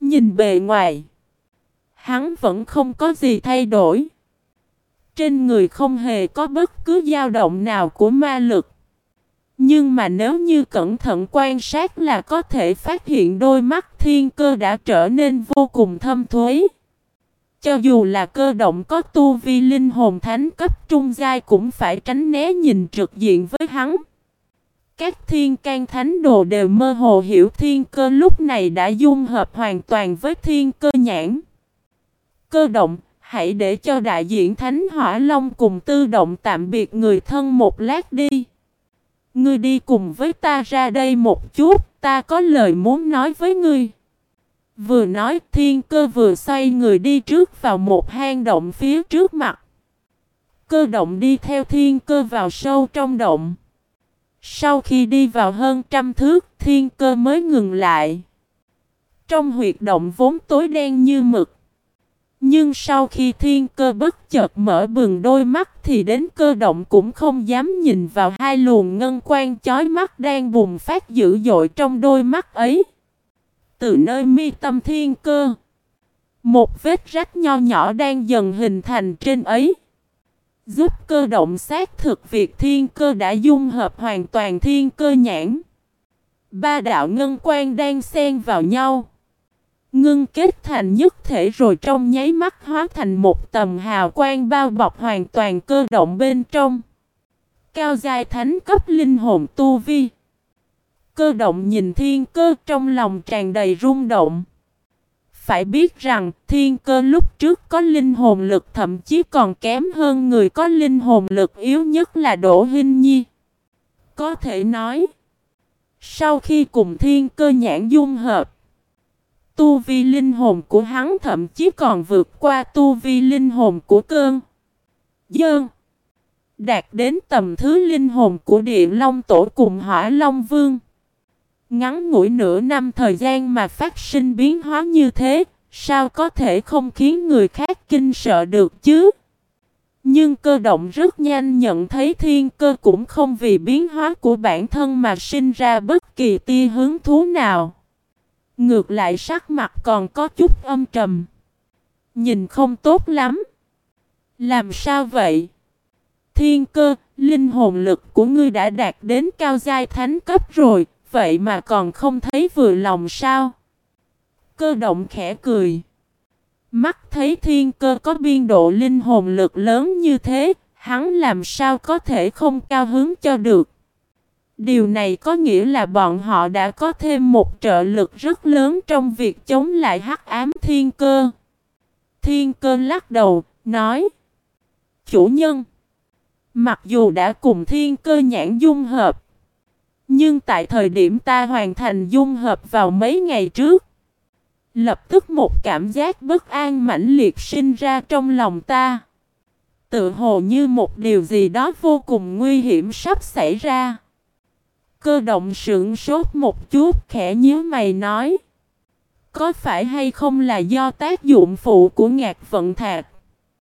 Nhìn bề ngoài, hắn vẫn không có gì thay đổi. Trên người không hề có bất cứ dao động nào của ma lực. Nhưng mà nếu như cẩn thận quan sát là có thể phát hiện đôi mắt thiên cơ đã trở nên vô cùng thâm thuế. Cho dù là cơ động có tu vi linh hồn thánh cấp trung giai cũng phải tránh né nhìn trực diện với hắn. Các thiên can thánh đồ đều mơ hồ hiểu thiên cơ lúc này đã dung hợp hoàn toàn với thiên cơ nhãn. Cơ động, hãy để cho đại diện thánh hỏa long cùng tư động tạm biệt người thân một lát đi. Ngươi đi cùng với ta ra đây một chút, ta có lời muốn nói với ngươi. Vừa nói thiên cơ vừa xoay người đi trước vào một hang động phía trước mặt. Cơ động đi theo thiên cơ vào sâu trong động. Sau khi đi vào hơn trăm thước, thiên cơ mới ngừng lại. Trong huyệt động vốn tối đen như mực. Nhưng sau khi thiên cơ bất chợt mở bừng đôi mắt thì đến cơ động cũng không dám nhìn vào hai luồng ngân quan chói mắt đang bùng phát dữ dội trong đôi mắt ấy. Từ nơi mi tâm thiên cơ, một vết rách nho nhỏ đang dần hình thành trên ấy. Giúp cơ động xác thực việc thiên cơ đã dung hợp hoàn toàn thiên cơ nhãn. Ba đạo ngân quan đang xen vào nhau. Ngưng kết thành nhất thể rồi trong nháy mắt hóa thành một tầm hào quang bao bọc hoàn toàn cơ động bên trong. Cao dài thánh cấp linh hồn tu vi. Cơ động nhìn thiên cơ trong lòng tràn đầy rung động. Phải biết rằng thiên cơ lúc trước có linh hồn lực thậm chí còn kém hơn người có linh hồn lực yếu nhất là Đỗ Hinh Nhi. Có thể nói, sau khi cùng thiên cơ nhãn dung hợp, tu vi linh hồn của hắn thậm chí còn vượt qua tu vi linh hồn của cơn. Dơn. Đạt đến tầm thứ linh hồn của địa long tổ cùng hỏa long vương. Ngắn ngủi nửa năm thời gian mà phát sinh biến hóa như thế, sao có thể không khiến người khác kinh sợ được chứ? Nhưng cơ động rất nhanh nhận thấy thiên cơ cũng không vì biến hóa của bản thân mà sinh ra bất kỳ tia hứng thú nào. Ngược lại sắc mặt còn có chút âm trầm. Nhìn không tốt lắm. Làm sao vậy? Thiên cơ, linh hồn lực của ngươi đã đạt đến cao giai thánh cấp rồi, vậy mà còn không thấy vừa lòng sao? Cơ động khẽ cười. Mắt thấy thiên cơ có biên độ linh hồn lực lớn như thế, hắn làm sao có thể không cao hứng cho được. Điều này có nghĩa là bọn họ đã có thêm một trợ lực rất lớn trong việc chống lại hắc ám thiên cơ. Thiên cơ lắc đầu, nói Chủ nhân Mặc dù đã cùng thiên cơ nhãn dung hợp Nhưng tại thời điểm ta hoàn thành dung hợp vào mấy ngày trước Lập tức một cảm giác bất an mãnh liệt sinh ra trong lòng ta Tự hồ như một điều gì đó vô cùng nguy hiểm sắp xảy ra Cơ động sững sốt một chút, khẽ nhíu mày nói. Có phải hay không là do tác dụng phụ của ngạc vận thạc?